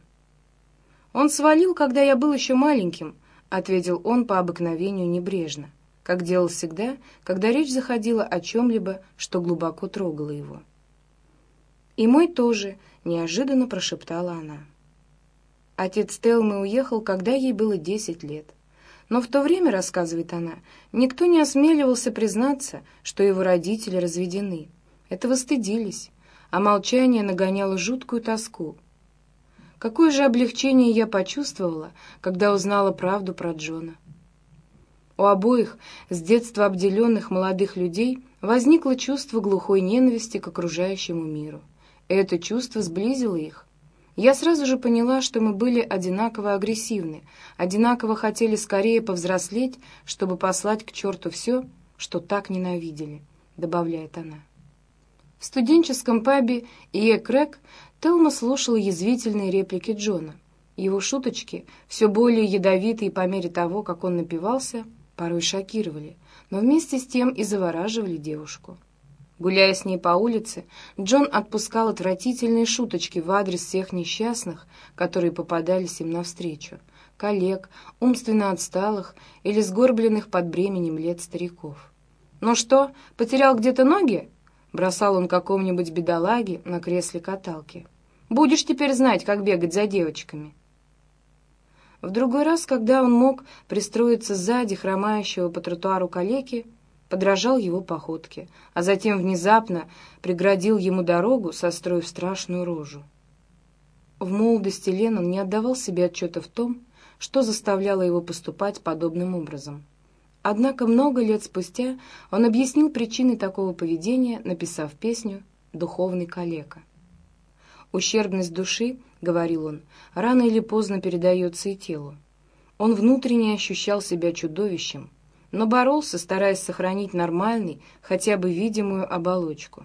«Он свалил, когда я был еще маленьким», — ответил он по обыкновению небрежно, как делал всегда, когда речь заходила о чем-либо, что глубоко трогало его. «И мой тоже», — неожиданно прошептала она. Отец Телмы уехал, когда ей было десять лет. Но в то время, рассказывает она, никто не осмеливался признаться, что его родители разведены. Этого стыдились, а молчание нагоняло жуткую тоску. Какое же облегчение я почувствовала, когда узнала правду про Джона. У обоих, с детства обделенных молодых людей, возникло чувство глухой ненависти к окружающему миру. Это чувство сблизило их. Я сразу же поняла, что мы были одинаково агрессивны, одинаково хотели скорее повзрослеть, чтобы послать к черту все, что так ненавидели, добавляет она. В студенческом пабе Ие Крэк Телма слушала язвительные реплики Джона. Его шуточки, все более ядовитые по мере того, как он напивался, порой шокировали, но вместе с тем и завораживали девушку. Гуляя с ней по улице, Джон отпускал отвратительные шуточки в адрес всех несчастных, которые попадались им навстречу, коллег, умственно отсталых или сгорбленных под бременем лет стариков. «Ну что, потерял где-то ноги?» — бросал он какому-нибудь бедолаге на кресле каталки. «Будешь теперь знать, как бегать за девочками». В другой раз, когда он мог пристроиться сзади хромающего по тротуару калеки, подражал его походке, а затем внезапно преградил ему дорогу, состроив страшную рожу. В молодости Леннон не отдавал себе отчета в том, что заставляло его поступать подобным образом. Однако много лет спустя он объяснил причины такого поведения, написав песню «Духовный калека». «Ущербность души, — говорил он, — рано или поздно передается и телу. Он внутренне ощущал себя чудовищем, но боролся, стараясь сохранить нормальный, хотя бы видимую оболочку,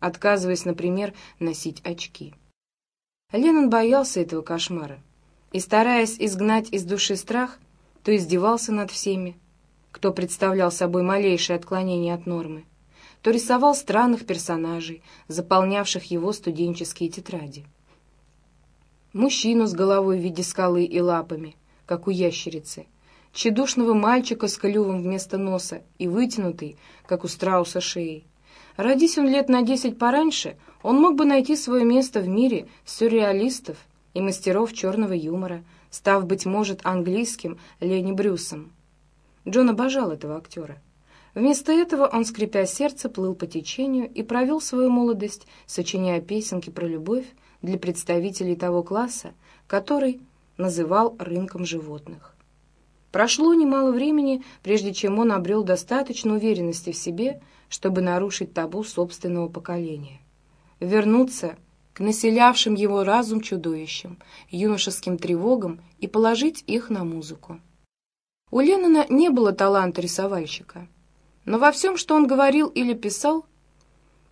отказываясь, например, носить очки. Леннон боялся этого кошмара и, стараясь изгнать из души страх, то издевался над всеми, кто представлял собой малейшее отклонение от нормы, то рисовал странных персонажей, заполнявших его студенческие тетради. Мужчину с головой в виде скалы и лапами, как у ящерицы, тщедушного мальчика с клювом вместо носа и вытянутый, как у страуса, шеей. Родись он лет на десять пораньше, он мог бы найти свое место в мире сюрреалистов и мастеров черного юмора, став, быть может, английским Лени Брюсом. Джон обожал этого актера. Вместо этого он, скрипя сердце, плыл по течению и провел свою молодость, сочиняя песенки про любовь для представителей того класса, который называл рынком животных. Прошло немало времени, прежде чем он обрел достаточно уверенности в себе, чтобы нарушить табу собственного поколения. Вернуться к населявшим его разум чудовищам, юношеским тревогам и положить их на музыку. У Леннона не было таланта рисовальщика, но во всем, что он говорил или писал,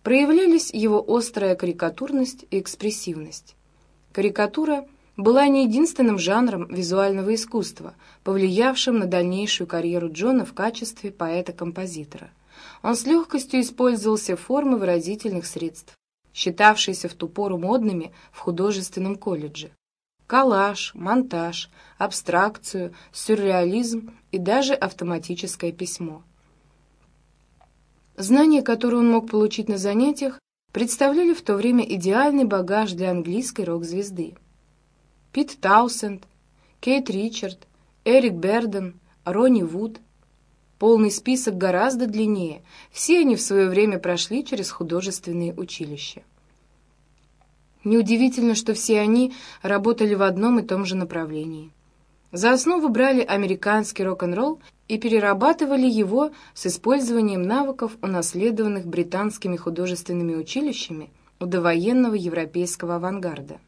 проявлялись его острая карикатурность и экспрессивность. Карикатура была не единственным жанром визуального искусства, повлиявшим на дальнейшую карьеру Джона в качестве поэта-композитора. Он с легкостью использовал все формы выразительных средств, считавшиеся в ту пору модными в художественном колледже. Коллаж, монтаж, абстракцию, сюрреализм и даже автоматическое письмо. Знания, которые он мог получить на занятиях, представляли в то время идеальный багаж для английской рок-звезды. Пит Таусенд, Кейт Ричард, Эрик Берден, Ронни Вуд. Полный список гораздо длиннее. Все они в свое время прошли через художественные училища. Неудивительно, что все они работали в одном и том же направлении. За основу брали американский рок-н-ролл и перерабатывали его с использованием навыков, унаследованных британскими художественными училищами у довоенного европейского авангарда.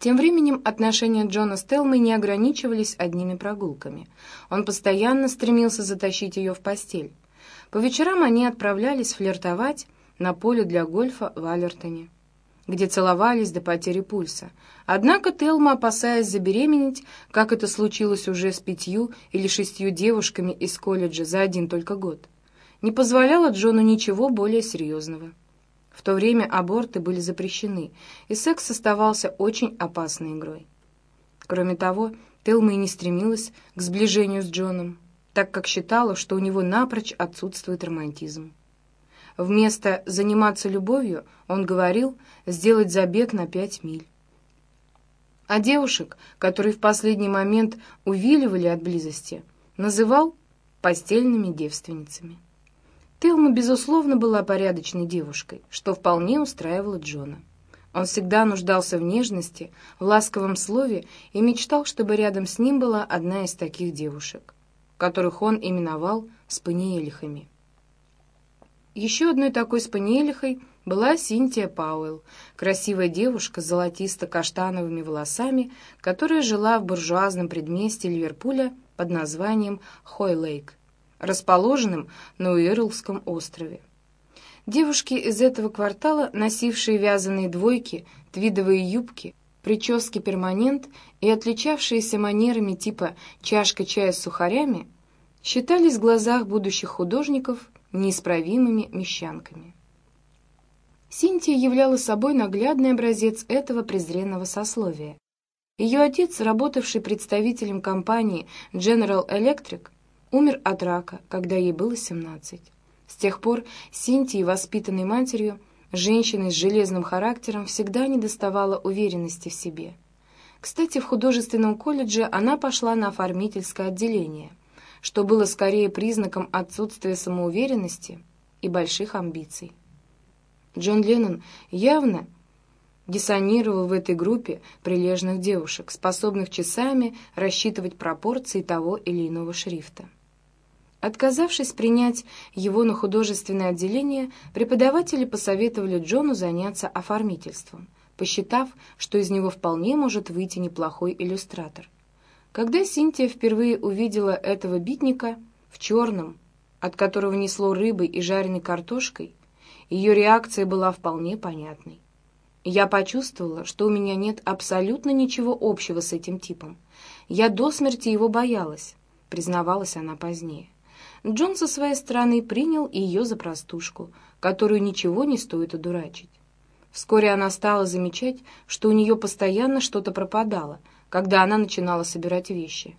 Тем временем отношения Джона с Телмой не ограничивались одними прогулками. Он постоянно стремился затащить ее в постель. По вечерам они отправлялись флиртовать на поле для гольфа в Алертоне. где целовались до потери пульса. Однако Телма, опасаясь забеременеть, как это случилось уже с пятью или шестью девушками из колледжа за один только год, не позволяла Джону ничего более серьезного. В то время аборты были запрещены, и секс оставался очень опасной игрой. Кроме того, Телма и не стремилась к сближению с Джоном, так как считала, что у него напрочь отсутствует романтизм. Вместо «заниматься любовью» он говорил «сделать забег на пять миль». А девушек, которые в последний момент увиливали от близости, называл постельными девственницами. Телма, безусловно, была порядочной девушкой, что вполне устраивало Джона. Он всегда нуждался в нежности, в ласковом слове и мечтал, чтобы рядом с ним была одна из таких девушек, которых он именовал спаниелихами. Еще одной такой спаниелихой была Синтия Пауэлл, красивая девушка с золотисто-каштановыми волосами, которая жила в буржуазном предместье Ливерпуля под названием Хой-Лейк, расположенном на Уирлском острове. Девушки из этого квартала, носившие вязаные двойки, твидовые юбки, прически перманент и отличавшиеся манерами типа «чашка чая с сухарями», считались в глазах будущих художников неисправимыми мещанками. Синтия являла собой наглядный образец этого презренного сословия. Ее отец, работавший представителем компании General Electric, умер от рака, когда ей было 17. С тех пор Синтии, воспитанной матерью, женщиной с железным характером, всегда недоставала уверенности в себе. Кстати, в художественном колледже она пошла на оформительское отделение, что было скорее признаком отсутствия самоуверенности и больших амбиций. Джон Леннон явно диссонировал в этой группе прилежных девушек, способных часами рассчитывать пропорции того или иного шрифта. Отказавшись принять его на художественное отделение, преподаватели посоветовали Джону заняться оформительством, посчитав, что из него вполне может выйти неплохой иллюстратор. Когда Синтия впервые увидела этого битника в черном, от которого несло рыбой и жареной картошкой, ее реакция была вполне понятной. Я почувствовала, что у меня нет абсолютно ничего общего с этим типом. Я до смерти его боялась, признавалась она позднее. Джон со своей стороны принял ее за простушку, которую ничего не стоит одурачить. Вскоре она стала замечать, что у нее постоянно что-то пропадало, когда она начинала собирать вещи.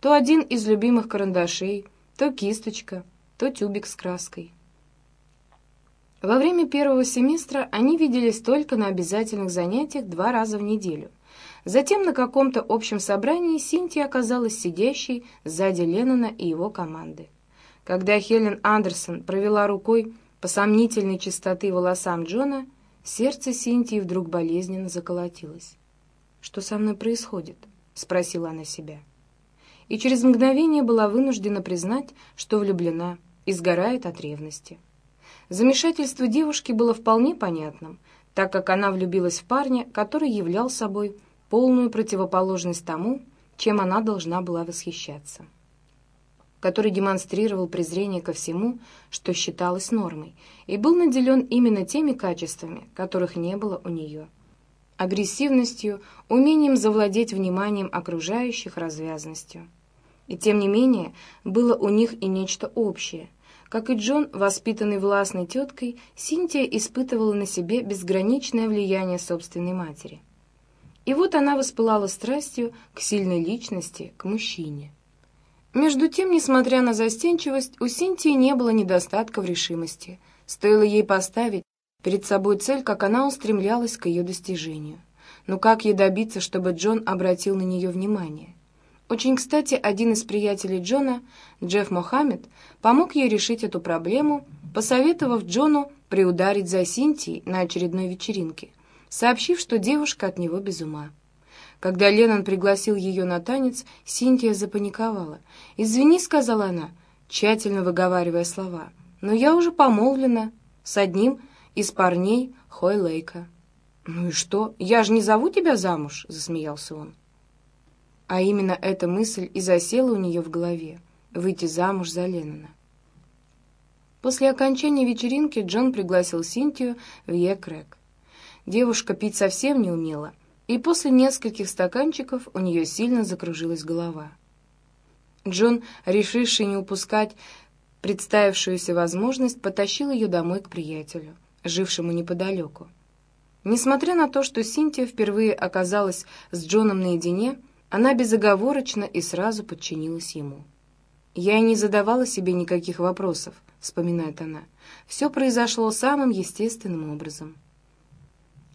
То один из любимых карандашей, то кисточка, то тюбик с краской. Во время первого семестра они виделись только на обязательных занятиях два раза в неделю. Затем на каком-то общем собрании Синтия оказалась сидящей сзади Леннона и его команды. Когда Хелен Андерсон провела рукой по сомнительной чистоты волосам Джона, сердце Синтии вдруг болезненно заколотилось. «Что со мной происходит?» — спросила она себя. И через мгновение была вынуждена признать, что влюблена и сгорает от ревности. Замешательство девушки было вполне понятным, так как она влюбилась в парня, который являл собой полную противоположность тому, чем она должна была восхищаться который демонстрировал презрение ко всему, что считалось нормой, и был наделен именно теми качествами, которых не было у нее. Агрессивностью, умением завладеть вниманием окружающих, развязностью. И тем не менее, было у них и нечто общее. Как и Джон, воспитанный властной теткой, Синтия испытывала на себе безграничное влияние собственной матери. И вот она воспылала страстью к сильной личности, к мужчине. Между тем, несмотря на застенчивость, у Синтии не было недостатка в решимости. Стоило ей поставить перед собой цель, как она устремлялась к ее достижению. Но как ей добиться, чтобы Джон обратил на нее внимание? Очень кстати, один из приятелей Джона, Джефф Мохаммед, помог ей решить эту проблему, посоветовав Джону приударить за Синтией на очередной вечеринке, сообщив, что девушка от него без ума. Когда Леннон пригласил ее на танец, Синтия запаниковала. «Извини», — сказала она, тщательно выговаривая слова, «но я уже помолвлена с одним из парней Хой-Лейка». «Ну и что? Я же не зову тебя замуж», — засмеялся он. А именно эта мысль и засела у нее в голове — выйти замуж за Леннона. После окончания вечеринки Джон пригласил Синтию в Екрек. Девушка пить совсем не умела, и после нескольких стаканчиков у нее сильно закружилась голова. Джон, решивший не упускать представившуюся возможность, потащил ее домой к приятелю, жившему неподалеку. Несмотря на то, что Синтия впервые оказалась с Джоном наедине, она безоговорочно и сразу подчинилась ему. «Я и не задавала себе никаких вопросов», — вспоминает она. «Все произошло самым естественным образом».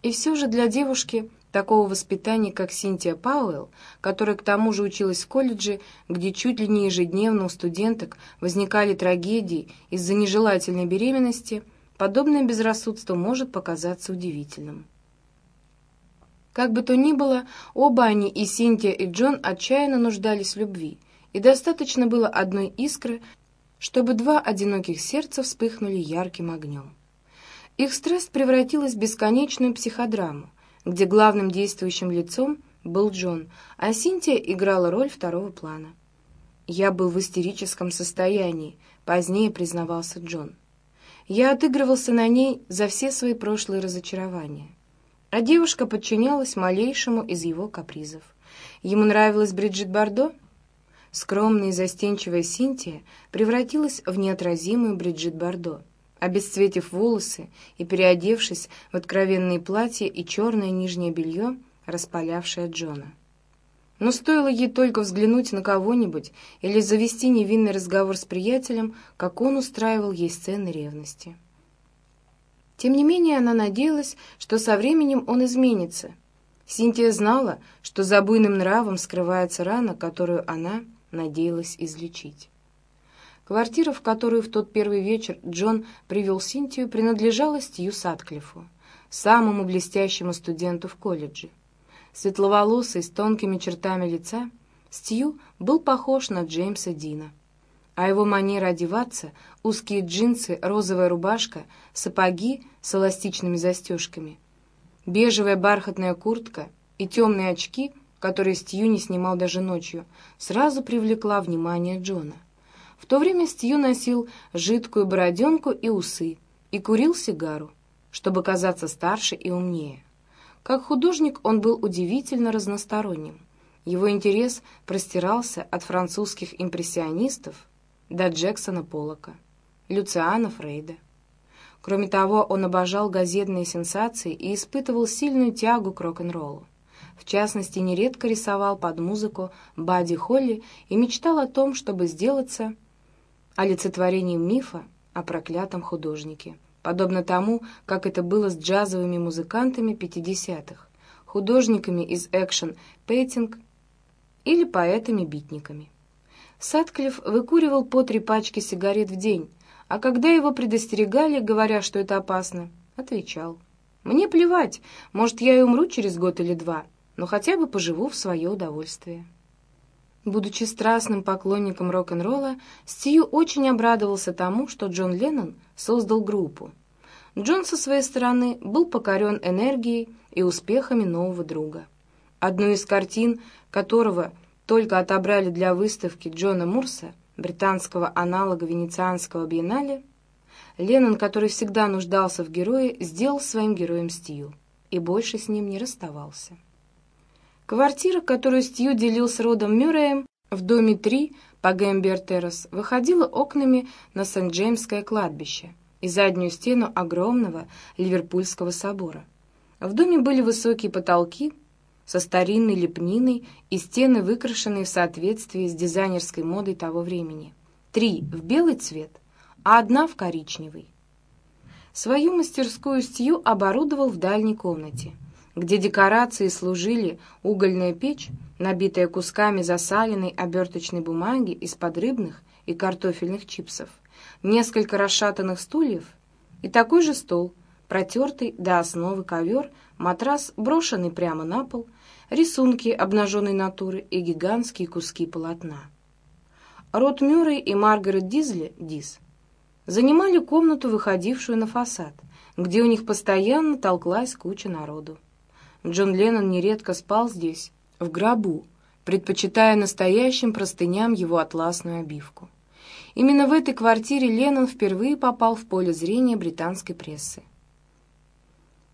И все же для девушки такого воспитания, как Синтия Пауэлл, которая к тому же училась в колледже, где чуть ли не ежедневно у студенток возникали трагедии из-за нежелательной беременности, подобное безрассудство может показаться удивительным. Как бы то ни было, оба они, и Синтия, и Джон, отчаянно нуждались в любви, и достаточно было одной искры, чтобы два одиноких сердца вспыхнули ярким огнем. Их страсть превратилась в бесконечную психодраму, где главным действующим лицом был Джон, а Синтия играла роль второго плана. «Я был в истерическом состоянии», — позднее признавался Джон. «Я отыгрывался на ней за все свои прошлые разочарования» а девушка подчинялась малейшему из его капризов. Ему нравилась Бриджит Бардо. Скромная и застенчивая Синтия превратилась в неотразимую Бриджит Бардо, обесцветив волосы и переодевшись в откровенные платья и черное нижнее белье, распалявшее Джона. Но стоило ей только взглянуть на кого-нибудь или завести невинный разговор с приятелем, как он устраивал ей сцены ревности. Тем не менее, она надеялась, что со временем он изменится. Синтия знала, что за буйным нравом скрывается рана, которую она надеялась излечить. Квартира, в которую в тот первый вечер Джон привел Синтию, принадлежала Стью Сатклифу, самому блестящему студенту в колледже. Светловолосый, с тонкими чертами лица, Стью был похож на Джеймса Дина а его манера одеваться, узкие джинсы, розовая рубашка, сапоги с эластичными застежками, бежевая бархатная куртка и темные очки, которые Стью не снимал даже ночью, сразу привлекла внимание Джона. В то время Стью носил жидкую бороденку и усы и курил сигару, чтобы казаться старше и умнее. Как художник он был удивительно разносторонним. Его интерес простирался от французских импрессионистов до Джексона Поллока, Люциана Фрейда. Кроме того, он обожал газетные сенсации и испытывал сильную тягу к рок-н-роллу. В частности, нередко рисовал под музыку Бадди Холли и мечтал о том, чтобы сделаться олицетворением мифа о проклятом художнике, подобно тому, как это было с джазовыми музыкантами 50-х, художниками из экшен-пейтинг или поэтами-битниками. Садклифф выкуривал по три пачки сигарет в день, а когда его предостерегали, говоря, что это опасно, отвечал. «Мне плевать, может, я и умру через год или два, но хотя бы поживу в свое удовольствие». Будучи страстным поклонником рок-н-ролла, Стью очень обрадовался тому, что Джон Леннон создал группу. Джон со своей стороны был покорен энергией и успехами нового друга. Одну из картин, которого только отобрали для выставки Джона Мурса, британского аналога Венецианского биеннале, Леннон, который всегда нуждался в герое, сделал своим героем Стью и больше с ним не расставался. Квартира, которую Стью делил с Родом Мюрреем в доме 3 по Гэмбер-Террас, выходила окнами на Сент-Джеймское кладбище и заднюю стену огромного Ливерпульского собора. В доме были высокие потолки, со старинной лепниной и стены, выкрашенные в соответствии с дизайнерской модой того времени. Три в белый цвет, а одна в коричневый. Свою мастерскую Стью оборудовал в дальней комнате, где декорации служили угольная печь, набитая кусками засаленной оберточной бумаги из-под рыбных и картофельных чипсов, несколько расшатанных стульев и такой же стол, протертый до основы ковер, матрас, брошенный прямо на пол, рисунки обнаженной натуры и гигантские куски полотна. Рот Мюррей и Маргарет Дизли, Диз, занимали комнату, выходившую на фасад, где у них постоянно толклась куча народу. Джон Леннон нередко спал здесь, в гробу, предпочитая настоящим простыням его атласную обивку. Именно в этой квартире Леннон впервые попал в поле зрения британской прессы.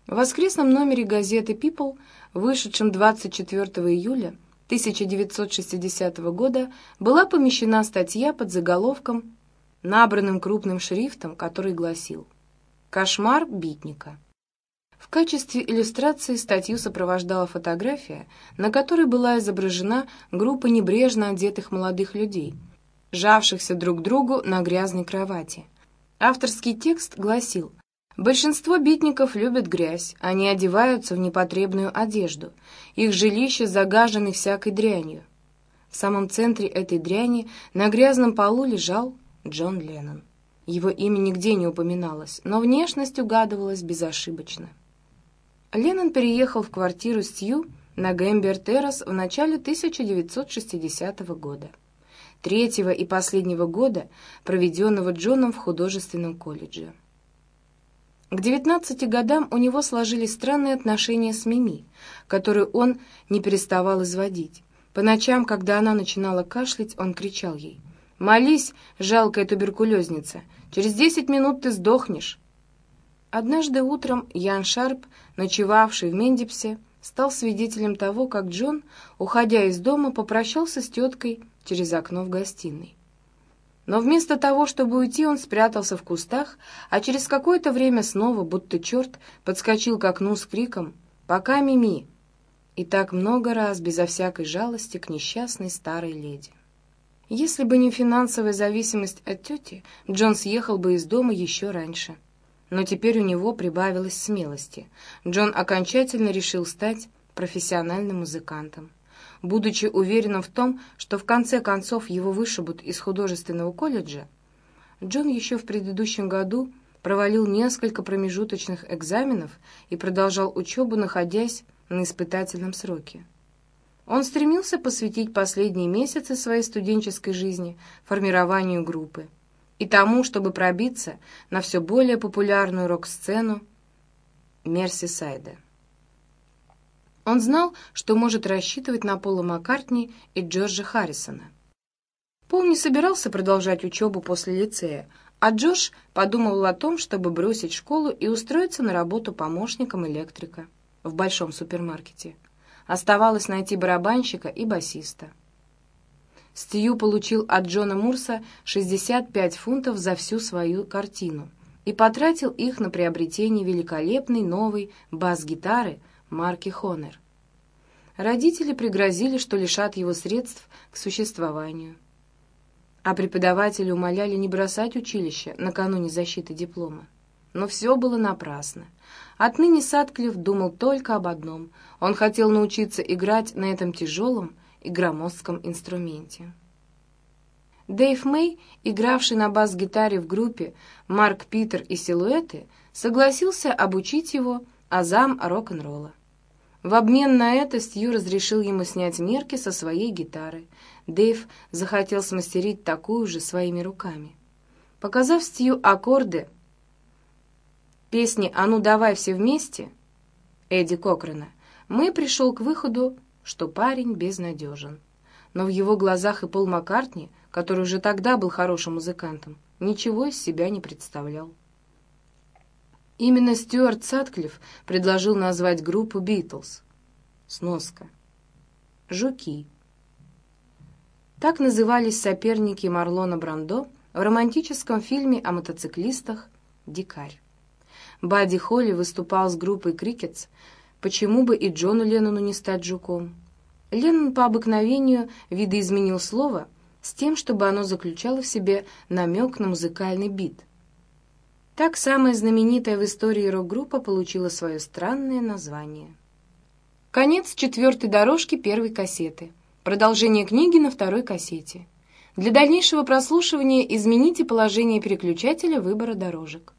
В воскресном номере газеты People, вышедшем 24 июля 1960 года, была помещена статья под заголовком, набранным крупным шрифтом, который гласил «Кошмар битника». В качестве иллюстрации статью сопровождала фотография, на которой была изображена группа небрежно одетых молодых людей, жавшихся друг к другу на грязной кровати. Авторский текст гласил Большинство битников любят грязь, они одеваются в непотребную одежду, их жилища загажены всякой дрянью. В самом центре этой дряни на грязном полу лежал Джон Леннон. Его имя нигде не упоминалось, но внешность угадывалась безошибочно. Леннон переехал в квартиру Стью на Гэмбер-Террас в начале 1960 года, третьего и последнего года, проведенного Джоном в художественном колледже. К 19 годам у него сложились странные отношения с Мими, которую он не переставал изводить. По ночам, когда она начинала кашлять, он кричал ей «Молись, жалкая туберкулезница, через десять минут ты сдохнешь». Однажды утром Ян Шарп, ночевавший в Мендипсе, стал свидетелем того, как Джон, уходя из дома, попрощался с теткой через окно в гостиной. Но вместо того, чтобы уйти, он спрятался в кустах, а через какое-то время снова, будто черт, подскочил к окну с криком «Пока, Мими!» И так много раз, безо всякой жалости, к несчастной старой леди. Если бы не финансовая зависимость от тети, Джон съехал бы из дома еще раньше. Но теперь у него прибавилось смелости. Джон окончательно решил стать профессиональным музыкантом будучи уверенным в том, что в конце концов его вышибут из художественного колледжа, Джон еще в предыдущем году провалил несколько промежуточных экзаменов и продолжал учебу, находясь на испытательном сроке. Он стремился посвятить последние месяцы своей студенческой жизни формированию группы и тому, чтобы пробиться на все более популярную рок-сцену Мерсисайда. Он знал, что может рассчитывать на Пола Маккартни и Джорджа Харрисона. Пол не собирался продолжать учебу после лицея, а Джордж подумывал о том, чтобы бросить школу и устроиться на работу помощником электрика в большом супермаркете. Оставалось найти барабанщика и басиста. Стью получил от Джона Мурса 65 фунтов за всю свою картину и потратил их на приобретение великолепной новой бас-гитары марки Хонер. Родители пригрозили, что лишат его средств к существованию. А преподаватели умоляли не бросать училище накануне защиты диплома. Но все было напрасно. Отныне Садклифф думал только об одном. Он хотел научиться играть на этом тяжелом и громоздком инструменте. Дэйв Мэй, игравший на бас-гитаре в группе «Марк Питер и Силуэты», согласился обучить его азам рок-н-ролла. В обмен на это Стью разрешил ему снять мерки со своей гитары. Дэйв захотел смастерить такую же своими руками. Показав Стью аккорды песни «А ну давай все вместе» Эдди Кокрена, мы пришел к выходу, что парень безнадежен. Но в его глазах и Пол Маккартни, который уже тогда был хорошим музыкантом, ничего из себя не представлял. Именно Стюарт Сатклифф предложил назвать группу «Битлз». Сноска. «Жуки». Так назывались соперники Марлона Брандо в романтическом фильме о мотоциклистах «Дикарь». Бадди Холли выступал с группой «Крикетс», почему бы и Джону Леннону не стать жуком. Леннон по обыкновению видоизменил слово с тем, чтобы оно заключало в себе намек на музыкальный бит – так самая знаменитая в истории рок-группа получила свое странное название. Конец четвертой дорожки первой кассеты. Продолжение книги на второй кассете. Для дальнейшего прослушивания измените положение переключателя выбора дорожек.